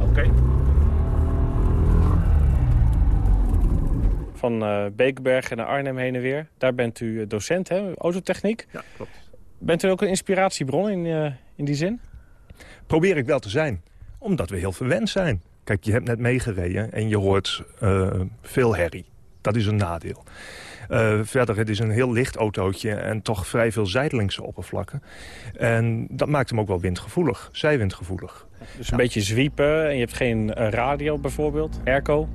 Oké. Okay. Van uh, Beekbergen naar Arnhem heen en weer. Daar bent u docent, hè? Autotechniek. Ja, klopt. Bent u ook een inspiratiebron in, uh, in die zin? Probeer ik wel te zijn. Omdat we heel verwend zijn. Kijk, je hebt net meegereden en je hoort uh, veel herrie. Dat is een nadeel. Uh, verder, het is een heel licht autootje en toch vrij veel zijdelingse oppervlakken. En dat maakt hem ook wel windgevoelig, zijwindgevoelig. Dus een beetje zwiepen en je hebt geen radio bijvoorbeeld, airco?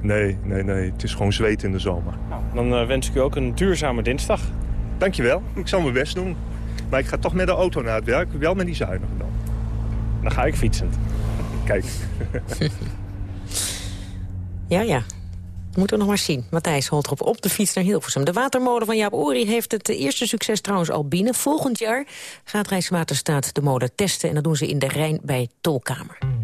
Nee, nee, nee. Het is gewoon zweet in de zomer. Nou, dan uh, wens ik u ook een duurzame dinsdag. Dankjewel. Ik zal mijn best doen. Maar ik ga toch met de auto naar het werk, wel met die zuinige dan. Dan ga ik fietsend. Kijk. ja, ja. Moeten we nog maar zien. Matthijs Holtrop op de fiets naar Hilversum. De watermolen van Jaap Ori heeft het eerste succes trouwens al binnen. Volgend jaar gaat Rijkswaterstaat de molen testen... en dat doen ze in de Rijn bij Tolkamer.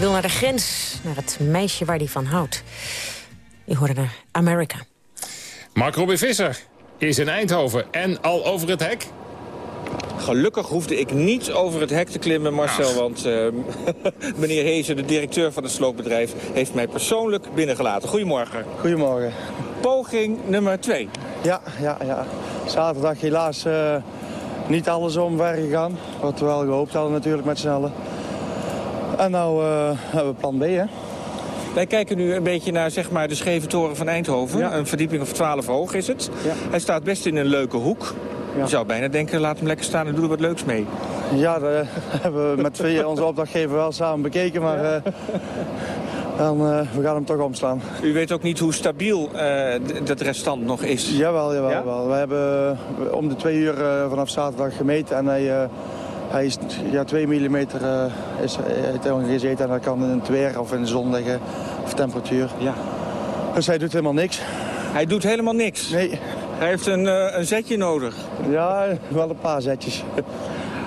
Hij wil naar de grens, naar het meisje waar hij van houdt. Je hoorde naar America. Mark Robin Visser is in Eindhoven en al over het hek. Gelukkig hoefde ik niet over het hek te klimmen, Marcel. Want uh, meneer Hezen, de directeur van het sloopbedrijf... heeft mij persoonlijk binnengelaten. Goedemorgen. Goedemorgen. Poging nummer twee. Ja, ja, ja. Zaterdag helaas uh, niet alles omver gegaan. Wat we wel gehoopt hadden natuurlijk met z'n allen. En nou uh, hebben we plan B, hè. Wij kijken nu een beetje naar zeg maar, de scheve toren van Eindhoven. Een verdieping of 12 hoog is het. Ja. Hij staat best in een leuke hoek. Je zou bijna denken, laat hem lekker staan en doe er wat leuks mee. Ja, dat hebben we met twee onze opdrachtgever wel samen bekeken, maar uh, dan, uh, we gaan hem toch omslaan. U weet ook niet hoe stabiel uh, dat restant nog is? Jawel, jawel. Ja? Wel. We hebben om de twee uur vanaf zaterdag gemeten en hij, hij is ja, 2 mm is, heeft hij gezeten en dat kan in het weer of in de zon liggen of temperatuur. Ja. Dus hij doet helemaal niks. Hij doet helemaal niks? Nee. Hij heeft een, uh, een zetje nodig. Ja, wel een paar zetjes.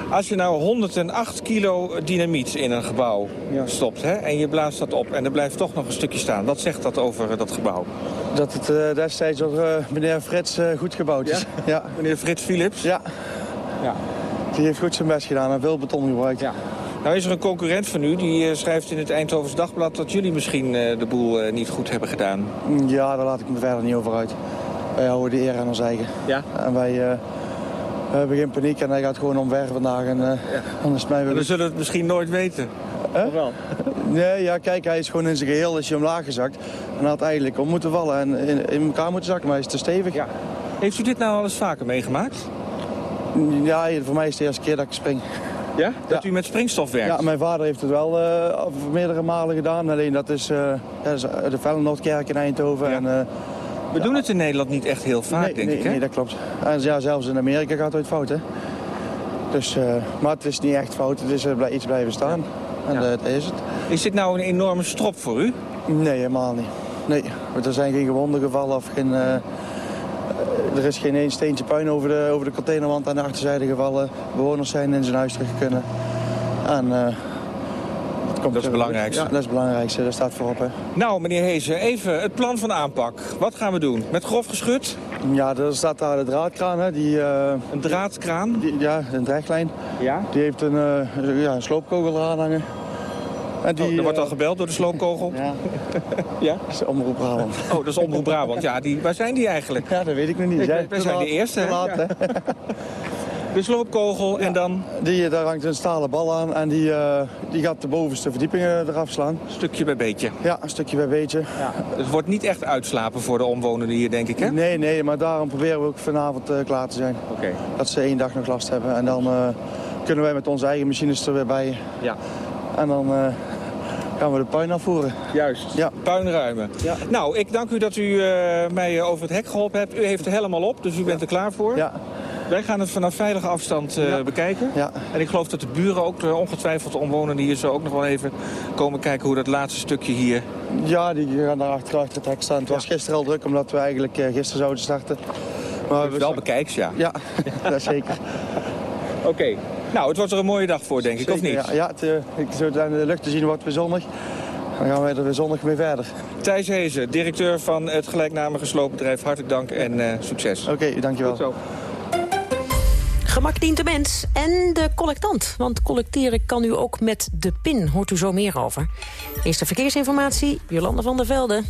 Als je nou 108 kilo dynamiet in een gebouw ja. stopt hè, en je blaast dat op... en er blijft toch nog een stukje staan, wat zegt dat over uh, dat gebouw? Dat het uh, destijds door meneer Frits goed gebouwd is. Ja? ja? Meneer Frits Philips? Ja. ja. Die heeft goed zijn best gedaan en veel beton gebruikt. Ja. Nou is er een concurrent van u, die schrijft in het Eindhovens Dagblad... dat jullie misschien de boel niet goed hebben gedaan. Ja, daar laat ik me verder niet over uit. Wij houden de eer aan ons eigen. Ja? En wij uh, hebben geen paniek en hij gaat gewoon omver vandaag. En, uh, ja. anders mij we zullen het misschien nooit weten. Huh? wel? Nee, ja, kijk, hij is gewoon in zijn geheel is hij omlaag gezakt. En hij had eigenlijk om moeten vallen en in, in elkaar moeten zakken, maar hij is te stevig. Ja. Heeft u dit nou al eens vaker meegemaakt? Ja, voor mij is het de eerste keer dat ik spring. Ja? Dat ja. u met springstof werkt? Ja, mijn vader heeft het wel uh, meerdere malen gedaan. Alleen dat is, uh, dat is de Vellenoordkerk in Eindhoven. Ja. En, we doen het in Nederland niet echt heel vaak, nee, denk nee, ik, hè? Nee, dat klopt. En ja, zelfs in Amerika gaat het ooit fout, hè? Dus, uh, maar het is niet echt fout, het is uh, iets blijven staan. En uh, dat is het. Is dit nou een enorme strop voor u? Nee, helemaal niet. Nee, er zijn geen gewonden gevallen of geen... er is geen één steentje puin over de, over de containerwand aan de achterzijde gevallen. Bewoners zijn in zijn huis terug kunnen. En dat is het belangrijkste. Ja, dat is het belangrijkste. Dat staat voorop. Hè. Nou, meneer Hezen, even het plan van aanpak. Wat gaan we doen? Met grof geschut? Ja, er staat daar de draadkraan. Hè, die, uh, een draadkraan? Die, ja, een dreglijn. Ja? Die heeft een, uh, ja, een sloopkogel eraan hangen. En die, oh, er wordt al gebeld door de sloopkogel? Ja. ja? Dat is Omroep Brabant. Oh, dat is Omroep Brabant. Ja, die, waar zijn die eigenlijk? Ja, dat weet ik nog niet. Wij zijn, zijn de eerste. Laat, ja. De sloopkogel ja. en dan? Die, daar hangt een stalen bal aan en die, uh, die gaat de bovenste verdiepingen eraf slaan. Stukje bij beetje? Ja, een stukje bij beetje. Ja. Het wordt niet echt uitslapen voor de omwonenden hier, denk ik, hè? Nee, nee, maar daarom proberen we ook vanavond uh, klaar te zijn. Oké. Okay. Dat ze één dag nog last hebben en dan uh, kunnen wij met onze eigen machines er weer bij. Ja. En dan gaan we de puin afvoeren. Juist, ja. puinruimen. Ja. Nou, ik dank u dat u mij over het hek geholpen hebt. U heeft er helemaal op, dus u bent er klaar voor. Ja. Wij gaan het vanaf veilige afstand uh, ja. bekijken. Ja. En ik geloof dat de buren ook, uh, ongetwijfeld de omwonenden hier zo ook nog wel even komen kijken hoe dat laatste stukje hier... Ja, die gaan daar achter, achter het hek staan. Het was gisteren al druk, omdat we eigenlijk uh, gisteren zouden starten. Maar we wel bekijks, ja. Ja, dat zeker. Oké. Okay. Nou, het wordt er een mooie dag voor, denk zeker, ik, of niet? Ja, ja het, ik zo aan de lucht te zien wordt weer zonnig. Dan gaan wij er weer zonnig mee verder. Thijs Hezen, directeur van het gelijknamige sloopbedrijf. Hartelijk dank en succes. Oké, okay, dankjewel. Tot zo. Gemak dient de mens en de collectant. Want collecteren kan u ook met de PIN. Hoort u zo meer over. Eerste verkeersinformatie, Jolanda van der Velde.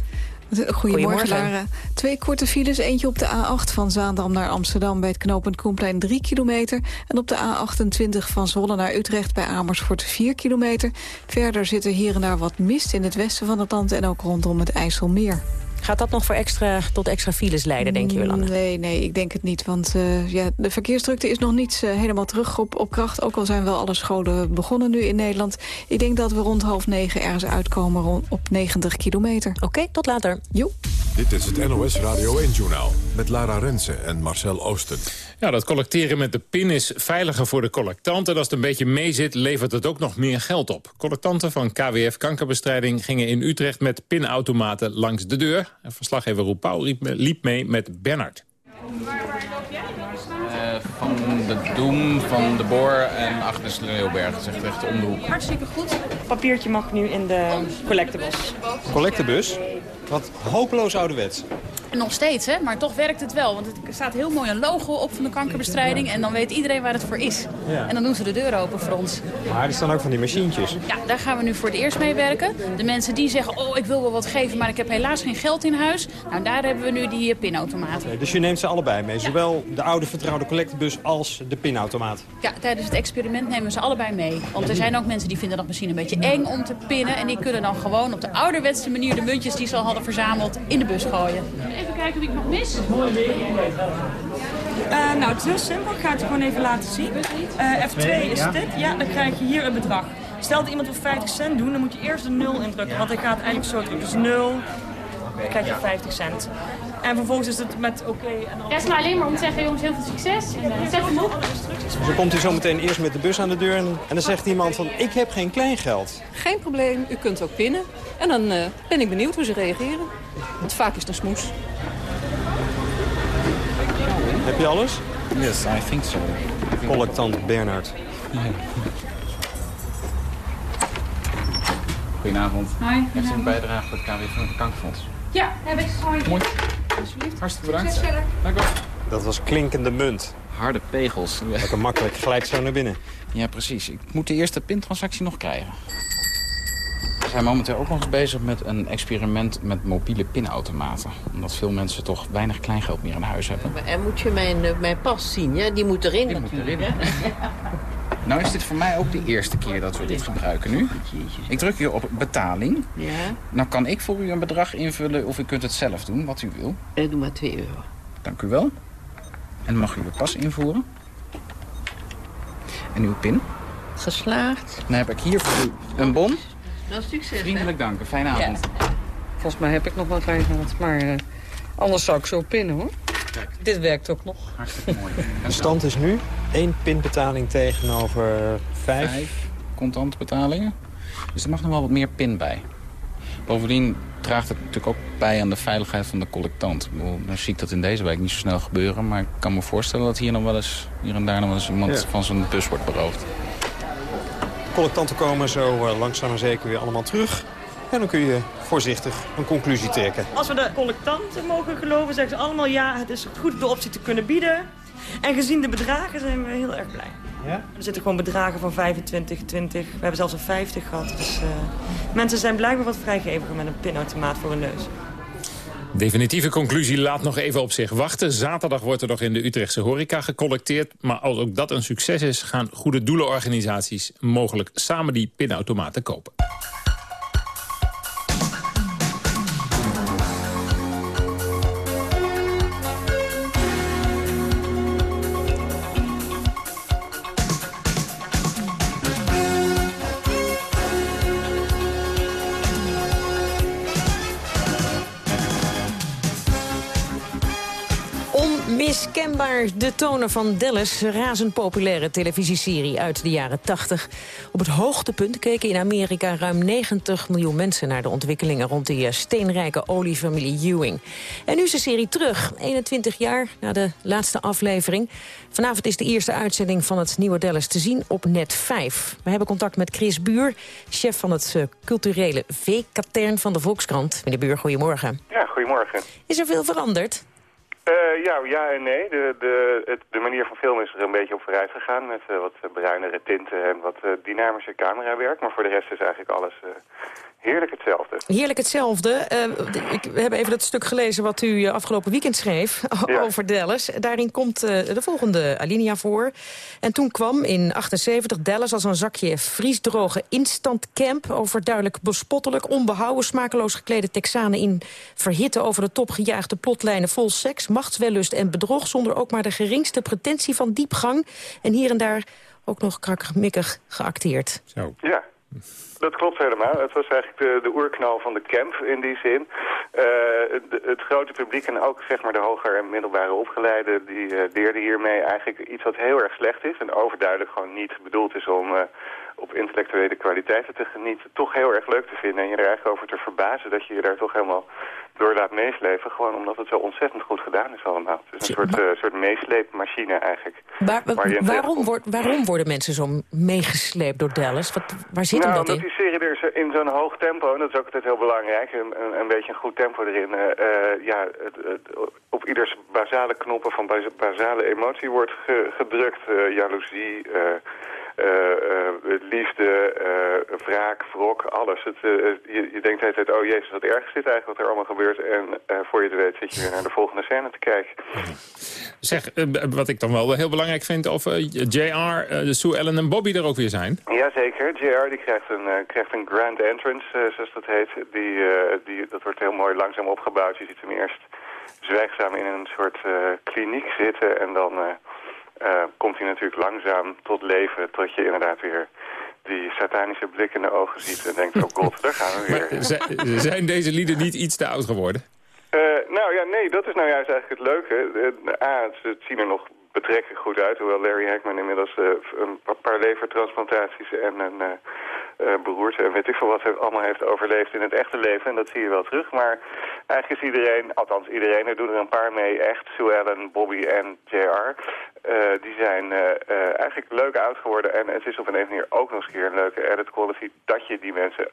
Goedemorgen, Goedemorgen, Lara. Twee korte files. Eentje op de A8 van Zaandam naar Amsterdam... bij het knooppunt Koenplein 3 kilometer. En op de A28 van Zwolle naar Utrecht bij Amersfoort 4 kilometer. Verder zit er hier en daar wat mist in het westen van het land... en ook rondom het IJsselmeer. Gaat dat nog voor extra, tot extra files leiden, denk je, Jolanda? Nee, nee, ik denk het niet. Want uh, ja, de verkeersdrukte is nog niet uh, helemaal terug op, op kracht. Ook al zijn wel alle scholen begonnen nu in Nederland. Ik denk dat we rond half negen ergens uitkomen rond, op 90 kilometer. Oké, okay, tot later. Jo. Dit is het NOS Radio 1-journaal met Lara Rensen en Marcel Oosten. Ja, dat collecteren met de pin is veiliger voor de collectant. En als het een beetje meezit, levert het ook nog meer geld op. Collectanten van KWF Kankerbestrijding gingen in Utrecht met pinautomaten langs de deur. En verslaggever Roep Pauw liep mee met Bernard. Waar, waar loop jij? Uh, van de Doem, van de Boor en achter de Sneeuwberg. Dat is echt, echt om de hoek. Hartstikke goed. papiertje mag nu in de collectebus. Collectebus? Wat hopeloos ouderwets. Nog steeds, hè? maar toch werkt het wel. Want er staat heel mooi een logo op van de kankerbestrijding... en dan weet iedereen waar het voor is. Ja. En dan doen ze de deur open voor ons. Maar er staan ook van die machientjes. Ja, daar gaan we nu voor het eerst mee werken. De mensen die zeggen, oh, ik wil wel wat geven... maar ik heb helaas geen geld in huis. Nou, daar hebben we nu die eh, pinautomaten. Dus je neemt ze allebei mee. Zowel de oude vertrouwde collectebus als de pinautomaat. Ja, tijdens het experiment nemen we ze allebei mee. Want er zijn ook mensen die vinden dat misschien een beetje eng om te pinnen. En die kunnen dan gewoon op de ouderwetse manier de muntjes die ze al hadden verzameld in de bus gooien. Even kijken wie ik nog mis. Eh, nou, het is heel simpel. Ik ga het gewoon even laten zien. Eh, F2 is dit. Ja, dan krijg je hier een bedrag. Stel dat iemand wil 50 cent doen, dan moet je eerst de 0 indrukken. Want hij gaat eigenlijk zo drukken. Dus 0, dan krijg je 50 cent. En vervolgens is het met oké en dan... Rest maar alleen maar om te zeggen, jongens, heel veel succes. En uh, zet hem op. Dus dan komt hij zo meteen eerst met de bus aan de deur... en, dan zegt iemand van, ik heb geen kleingeld. Geen probleem, u kunt ook pinnen. En dan uh, ben ik benieuwd hoe ze reageren. Want vaak is het een smoes. Heb je alles? Yes, I think so. Collectant Bernard. Goedenavond. Hi. Heeft u een bijdrage voor het KWF van het Kankerfonds? Ja, heb ik gewoon. Alsjeblieft. Hartstikke bedankt. Succes verder. Dank u wel. Dat was klinkende munt. Harde pegels. Lekker makkelijk, gelijk zo naar binnen. Ja, precies. Ik moet de eerste pintransactie nog krijgen. We zijn momenteel ook nog eens bezig met een experiment met mobiele pinautomaten. Omdat veel mensen toch weinig kleingeld meer in huis hebben. En moet je mijn, uh, mijn pas zien, ja? Die moet erin Die natuurlijk. moet erin. Nou is dit voor mij ook de eerste keer dat we dit gebruiken nu. Ik druk hier op betaling. Ja, Dan kan ik voor u een bedrag invullen of u kunt het zelf doen, wat u wil. uh, doe maar 2 euro. Dank u wel. En dan mag u uw pas invoeren. En uw pin. Geslaagd. Dan heb ik hier voor u een bon. Nou, succes. Vriendelijk dank. Een fijne avond. Volgens mij heb ik nog wat klein gehad. Maar uh, anders zou ik zo pinnen, hoor. Dit werkt ook nog. Hartstikke mooi. De stand is nu één pinbetaling tegenover vijf. Vijf contantbetalingen. Dus er mag nog wel wat meer pin bij. Bovendien draagt het natuurlijk ook bij aan de veiligheid van de collectant. Ik bedoel, Dan zie ik dat in deze wijk niet zo snel gebeuren. Maar ik kan me voorstellen dat hier, nog wel eens, hier en daar nog wel eens iemand Ja. van zijn bus wordt beroofd. Collectanten komen zo uh, langzaam maar zeker weer allemaal terug. En dan kun je voorzichtig een conclusie trekken. Als we de collectanten mogen geloven, zeggen ze allemaal ja, het is goed de optie te kunnen bieden. En gezien de bedragen zijn we heel erg blij. Ja? Er zitten gewoon bedragen van 25, 20, we hebben zelfs een 50 gehad. Dus eh, mensen zijn blijkbaar wat vrijgeviger met een pinautomaat voor hun neus. Definitieve conclusie laat nog even op zich wachten. Zaterdag wordt er nog in de Utrechtse horeca gecollecteerd. Maar als ook dat een succes is, gaan goede doelenorganisaties mogelijk samen die pinautomaten kopen. De tonen van Dallas, razend populaire televisieserie uit de jaren 80. Op het hoogtepunt keken in Amerika ruim 90 miljoen mensen naar de ontwikkelingen rond die eh, steenrijke oliefamilie Ewing. En nu is de serie terug, 21 jaar na de laatste aflevering. Vanavond is de eerste uitzending van het nieuwe Dallas te zien op Net 5. We hebben contact met Chris Buur, chef van het eh, culturele V-katern van de Volkskrant. Meneer Buur, goedemorgen. Ja, goedemorgen. Is er veel veranderd? Eh, ja, ja en nee. De, de, het, de manier van filmen is er een beetje op vooruit gegaan met eh, wat bruinere tinten en wat eh, dynamischer camerawerk. Maar voor de rest is eigenlijk alles heerlijk hetzelfde. Heerlijk hetzelfde. Eh, ik, we hebben even dat stuk gelezen wat u eh, afgelopen weekend schreef Ja. over Dallas. Daarin komt eh, de volgende alinea voor. En toen kwam in 78 Dallas als een zakje vriesdroge instantcamp... overduidelijk bespottelijk, onbehouden, smakeloos geklede Texanen... in verhitte over de top gejaagde plotlijnen vol seks, machtswellust en bedrog... zonder ook maar de geringste pretentie van diepgang. En hier en daar ook nog krakkemikkig geacteerd. Zo. Ja, dat klopt helemaal. Het was eigenlijk de, oerknal van de camp in die zin. Eh, het, grote publiek en ook zeg maar de hoger en middelbare opgeleiden... die uh, leerden hiermee eigenlijk iets wat heel erg slecht is... en overduidelijk gewoon niet bedoeld is om, uh, op intellectuele kwaliteiten te genieten, toch heel erg leuk te vinden en je er eigenlijk over te verbazen dat je je daar toch helemaal door laat meeslepen. Gewoon omdat het zo ontzettend goed gedaan is allemaal. Het is een soort, uh, soort meesleepmachine eigenlijk. Waar, waarom, wordt, waarom worden mensen zo meegesleept door Dallas? Wat, waar zit nou, dat in? die serie er in zo'n hoog tempo, en dat is ook altijd heel belangrijk, een, een, een beetje een goed tempo erin. Uh, uh, ja, het, het, op ieders basale knoppen van basale emotie wordt ge, gedrukt. jaloezie, liefde, uh, wraak, wrok, alles. Het, je, je denkt de hele tijd, oh jezus, wat erg is dit eigenlijk wat er allemaal gebeurt. En voor je het weet zit je weer naar de volgende scène te kijken. Zeg, wat ik dan wel heel belangrijk vind of JR, Sue Ellen en Bobby er ook weer zijn. Jazeker, JR die krijgt een, krijgt een grand entrance, zoals dat heet. Die, die, dat wordt heel mooi langzaam opgebouwd. Je ziet hem eerst zwijgzaam in een soort kliniek zitten en dan... Uh, komt hij natuurlijk langzaam tot leven... tot je inderdaad weer die satanische blik in de ogen ziet... en denkt, oh god, daar gaan we weer. zijn deze lieden niet iets te oud geworden? Uh, nou ja, nee, dat is nou juist eigenlijk het leuke. Uh, A, het, het zien er nog betrekkelijk goed uit. Hoewel Larry Hackman inmiddels uh, een paar levertransplantaties en een uh, beroerte en weet ik veel wat hij allemaal heeft overleefd in het echte leven. En dat zie je wel terug. Maar eigenlijk is iedereen, althans iedereen, er doen er een paar mee echt. Sue Ellen, Bobby en JR. Die zijn eigenlijk leuk oud geworden. En het is op een of manier ook nog eens keer een leuke edit quality dat je die mensen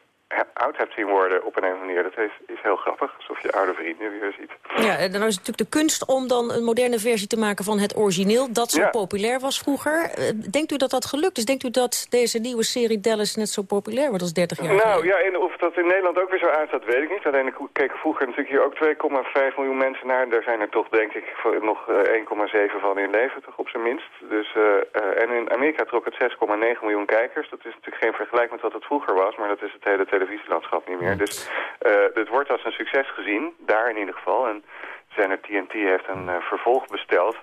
oud hebt zien worden op een andere manier. Dat is, is heel grappig, alsof je oude vrienden weer ziet. Ja, en dan is het natuurlijk de kunst om dan een moderne versie te maken van het origineel... dat zo populair was vroeger. Eh, denkt u dat dat gelukt is? Denkt u dat deze nieuwe serie Dallas net zo populair wordt als 30 jaar Nou ja, en of dat in Nederland ook weer zo aanstaat, weet ik niet. Alleen ik keek vroeger natuurlijk hier ook 2,5 miljoen mensen naar. Daar zijn er toch denk ik nog 1,7 eh, van in leven, toch op zijn minst. Dus, uh, en in Amerika trok het 6,9 miljoen kijkers. Dat is natuurlijk geen vergelijk met wat het vroeger was, maar dat is het hele televisielandschap niet meer. Dus uh, het wordt als een succes gezien, daar in ieder geval. En zender TNT heeft een uh, vervolg besteld.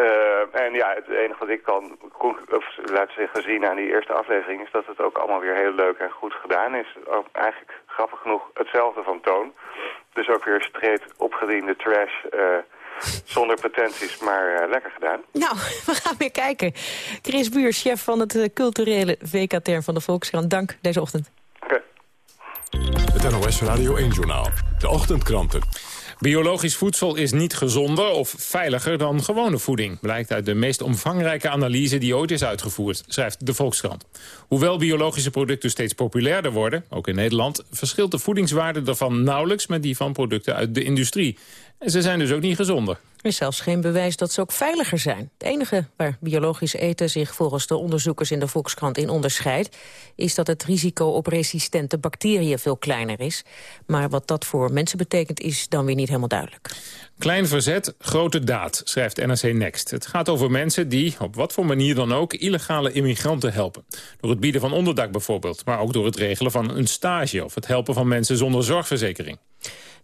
Uh, en ja, het enige wat ik kan of, laten zeggen zien aan die eerste aflevering... is dat het ook allemaal weer heel leuk en goed gedaan is. Ook eigenlijk grappig genoeg hetzelfde van toon. Dus ook weer streed opgediende trash... Zonder pretenties, maar uh, lekker gedaan. Nou, we gaan weer kijken. Chris Buur, chef van het culturele VK-term van de Volkskrant. Dank deze ochtend. Het NOS Radio 1-journaal. De ochtendkranten. Biologisch voedsel is niet gezonder of veiliger dan gewone voeding... blijkt uit de meest omvangrijke analyse die ooit is uitgevoerd, schrijft de Volkskrant. Hoewel biologische producten steeds populairder worden, ook in Nederland... verschilt de voedingswaarde ervan nauwelijks met die van producten uit de industrie. En ze zijn dus ook niet gezonder. Er is zelfs geen bewijs dat ze ook veiliger zijn. Het enige waar biologisch eten zich volgens de onderzoekers in de Volkskrant in onderscheidt... is dat het risico op resistente bacteriën veel kleiner is. Maar wat dat voor mensen betekent is dan weer niet helemaal duidelijk. Klein verzet, grote daad, schrijft NRC Next. Het gaat over mensen die, op wat voor manier dan ook, illegale immigranten helpen. Door het bieden van onderdak bijvoorbeeld, maar ook door het regelen van een stage... of het helpen van mensen zonder zorgverzekering.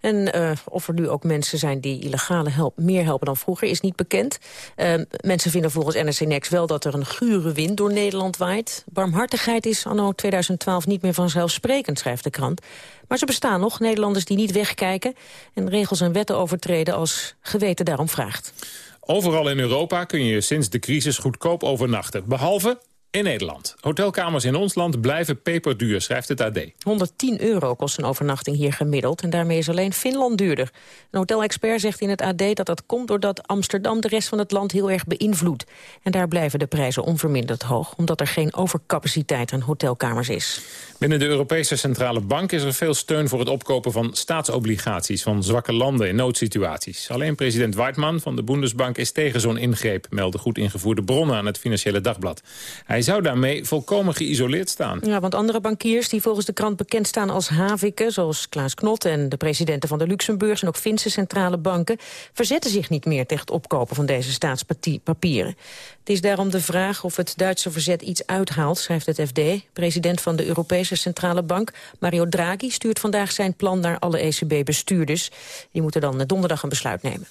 En uh, of er nu ook mensen zijn die illegale help, meer helpen dan vroeger is niet bekend. Uh, mensen vinden volgens NRC Next wel dat er een gure wind door Nederland waait. Barmhartigheid is anno 2012 niet meer vanzelfsprekend, schrijft de krant. Maar ze bestaan nog, Nederlanders die niet wegkijken... en regels en wetten overtreden als geweten daarom vraagt. Overal in Europa kun je sinds de crisis goedkoop overnachten. Behalve in Nederland. Hotelkamers in ons land blijven peperduur, schrijft het AD. 110 euro kost een overnachting hier gemiddeld... en daarmee is alleen Finland duurder. Een hotelexpert zegt in het AD dat dat komt... doordat Amsterdam de rest van het land heel erg beïnvloedt. En daar blijven de prijzen onverminderd hoog... omdat er geen overcapaciteit aan hotelkamers is. Binnen de Europese Centrale Bank is er veel steun voor het opkopen van staatsobligaties... van zwakke landen in noodsituaties. Alleen president Weidmann van de Bundesbank is tegen zo'n ingreep... melden goed ingevoerde bronnen aan het Financiële Dagblad. Hij hij zou daarmee volkomen geïsoleerd staan. Ja, want andere bankiers die volgens de krant bekend staan als haviken... zoals Klaas Knot en de presidenten van de Luxemburg... en ook Finse centrale banken... verzetten zich niet meer tegen het opkopen van deze staatspapieren. Is daarom de vraag of het Duitse verzet iets uithaalt, schrijft het FD. President van de Europese Centrale Bank, Mario Draghi... stuurt vandaag zijn plan naar alle ECB-bestuurders. Die moeten dan donderdag een besluit nemen.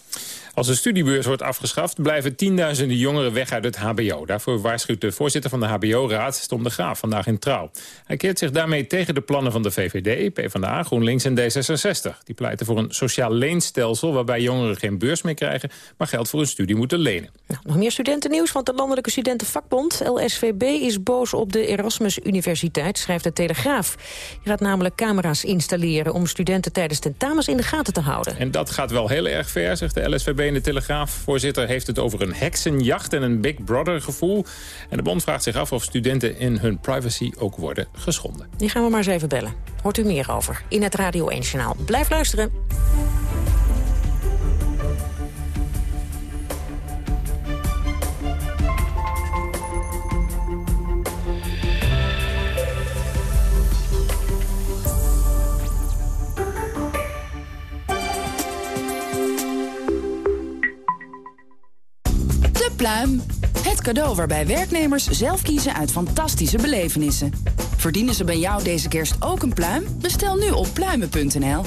Als de studiebeurs wordt afgeschaft... blijven tienduizenden jongeren weg uit het hbo. Daarvoor waarschuwt de voorzitter van de hbo-raad, Tom de Graaf, vandaag in Trouw. Hij keert zich daarmee tegen de plannen van de VVD, PvdA, GroenLinks en D66. Die pleiten voor een sociaal leenstelsel... waarbij jongeren geen beurs meer krijgen... maar geld voor hun studie moeten lenen. Nou, nog meer studentennieuws, want de Landelijke Studentenvakbond, LSVB, is boos op de Erasmus Universiteit, schrijft de Telegraaf. Je gaat namelijk camera's installeren om studenten tijdens tentamens in de gaten te houden. En dat gaat wel heel erg ver, zegt de LSVB in de Telegraaf. Voorzitter heeft het over een heksenjacht en een Big Brother gevoel. En de bond vraagt zich af of studenten in hun privacy ook worden geschonden. Die gaan we maar eens even bellen. Hoort u meer over in het Radio 1-journaal. Blijf luisteren. Cadeau waarbij werknemers zelf kiezen uit fantastische belevenissen. Verdienen ze bij jou deze kerst ook een pluim? Bestel nu op pluimen.nl.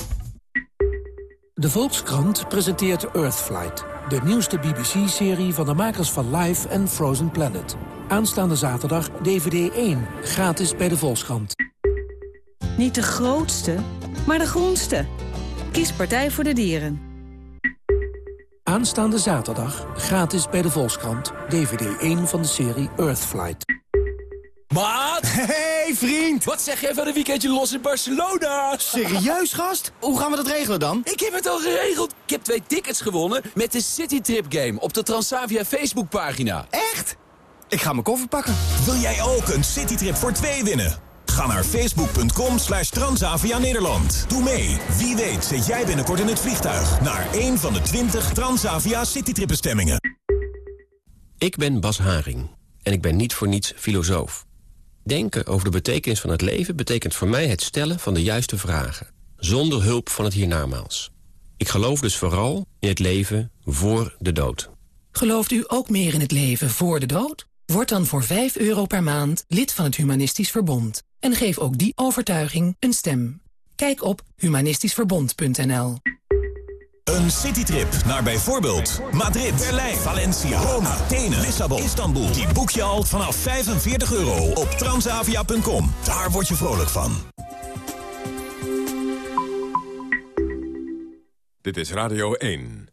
De Volkskrant presenteert Earthflight. De nieuwste BBC-serie van de makers van Life en Frozen Planet. Aanstaande zaterdag DVD 1, gratis bij de Volkskrant. Niet de grootste, maar de groenste. Kies Partij voor de Dieren. Aanstaande zaterdag, gratis bij de Volkskrant. DVD 1 van de serie Earthflight. Maat! Hey vriend! Wat zeg jij van een weekendje los in Barcelona? Serieus gast? Hoe gaan we dat regelen dan? Ik heb het al geregeld. Ik heb twee tickets gewonnen met de Citytrip Game op de Transavia Facebookpagina. Echt? Ik ga mijn koffer pakken. Wil jij ook een citytrip voor twee winnen? Ga naar facebook.com slash Transavia Nederland. Doe mee. Wie weet zit jij binnenkort in het vliegtuig... naar een van de 20 Transavia Citytripbestemmingen. Ik ben Bas Haring en ik ben niet voor niets filosoof. Denken over de betekenis van het leven betekent voor mij het stellen van de juiste vragen. Zonder hulp van het hiernamaals. Ik geloof dus vooral in het leven voor de dood. Gelooft u ook meer in het leven voor de dood? Word dan voor 5 euro per maand lid van het Humanistisch Verbond. En geef ook die overtuiging een stem. Kijk op humanistischverbond.nl Een citytrip naar bijvoorbeeld Madrid, Berlijn, Valencia, Rome, Athene, Lissabon, Istanbul. Die boek je al vanaf 45 euro op transavia.com. Daar word je vrolijk van. Dit is Radio 1.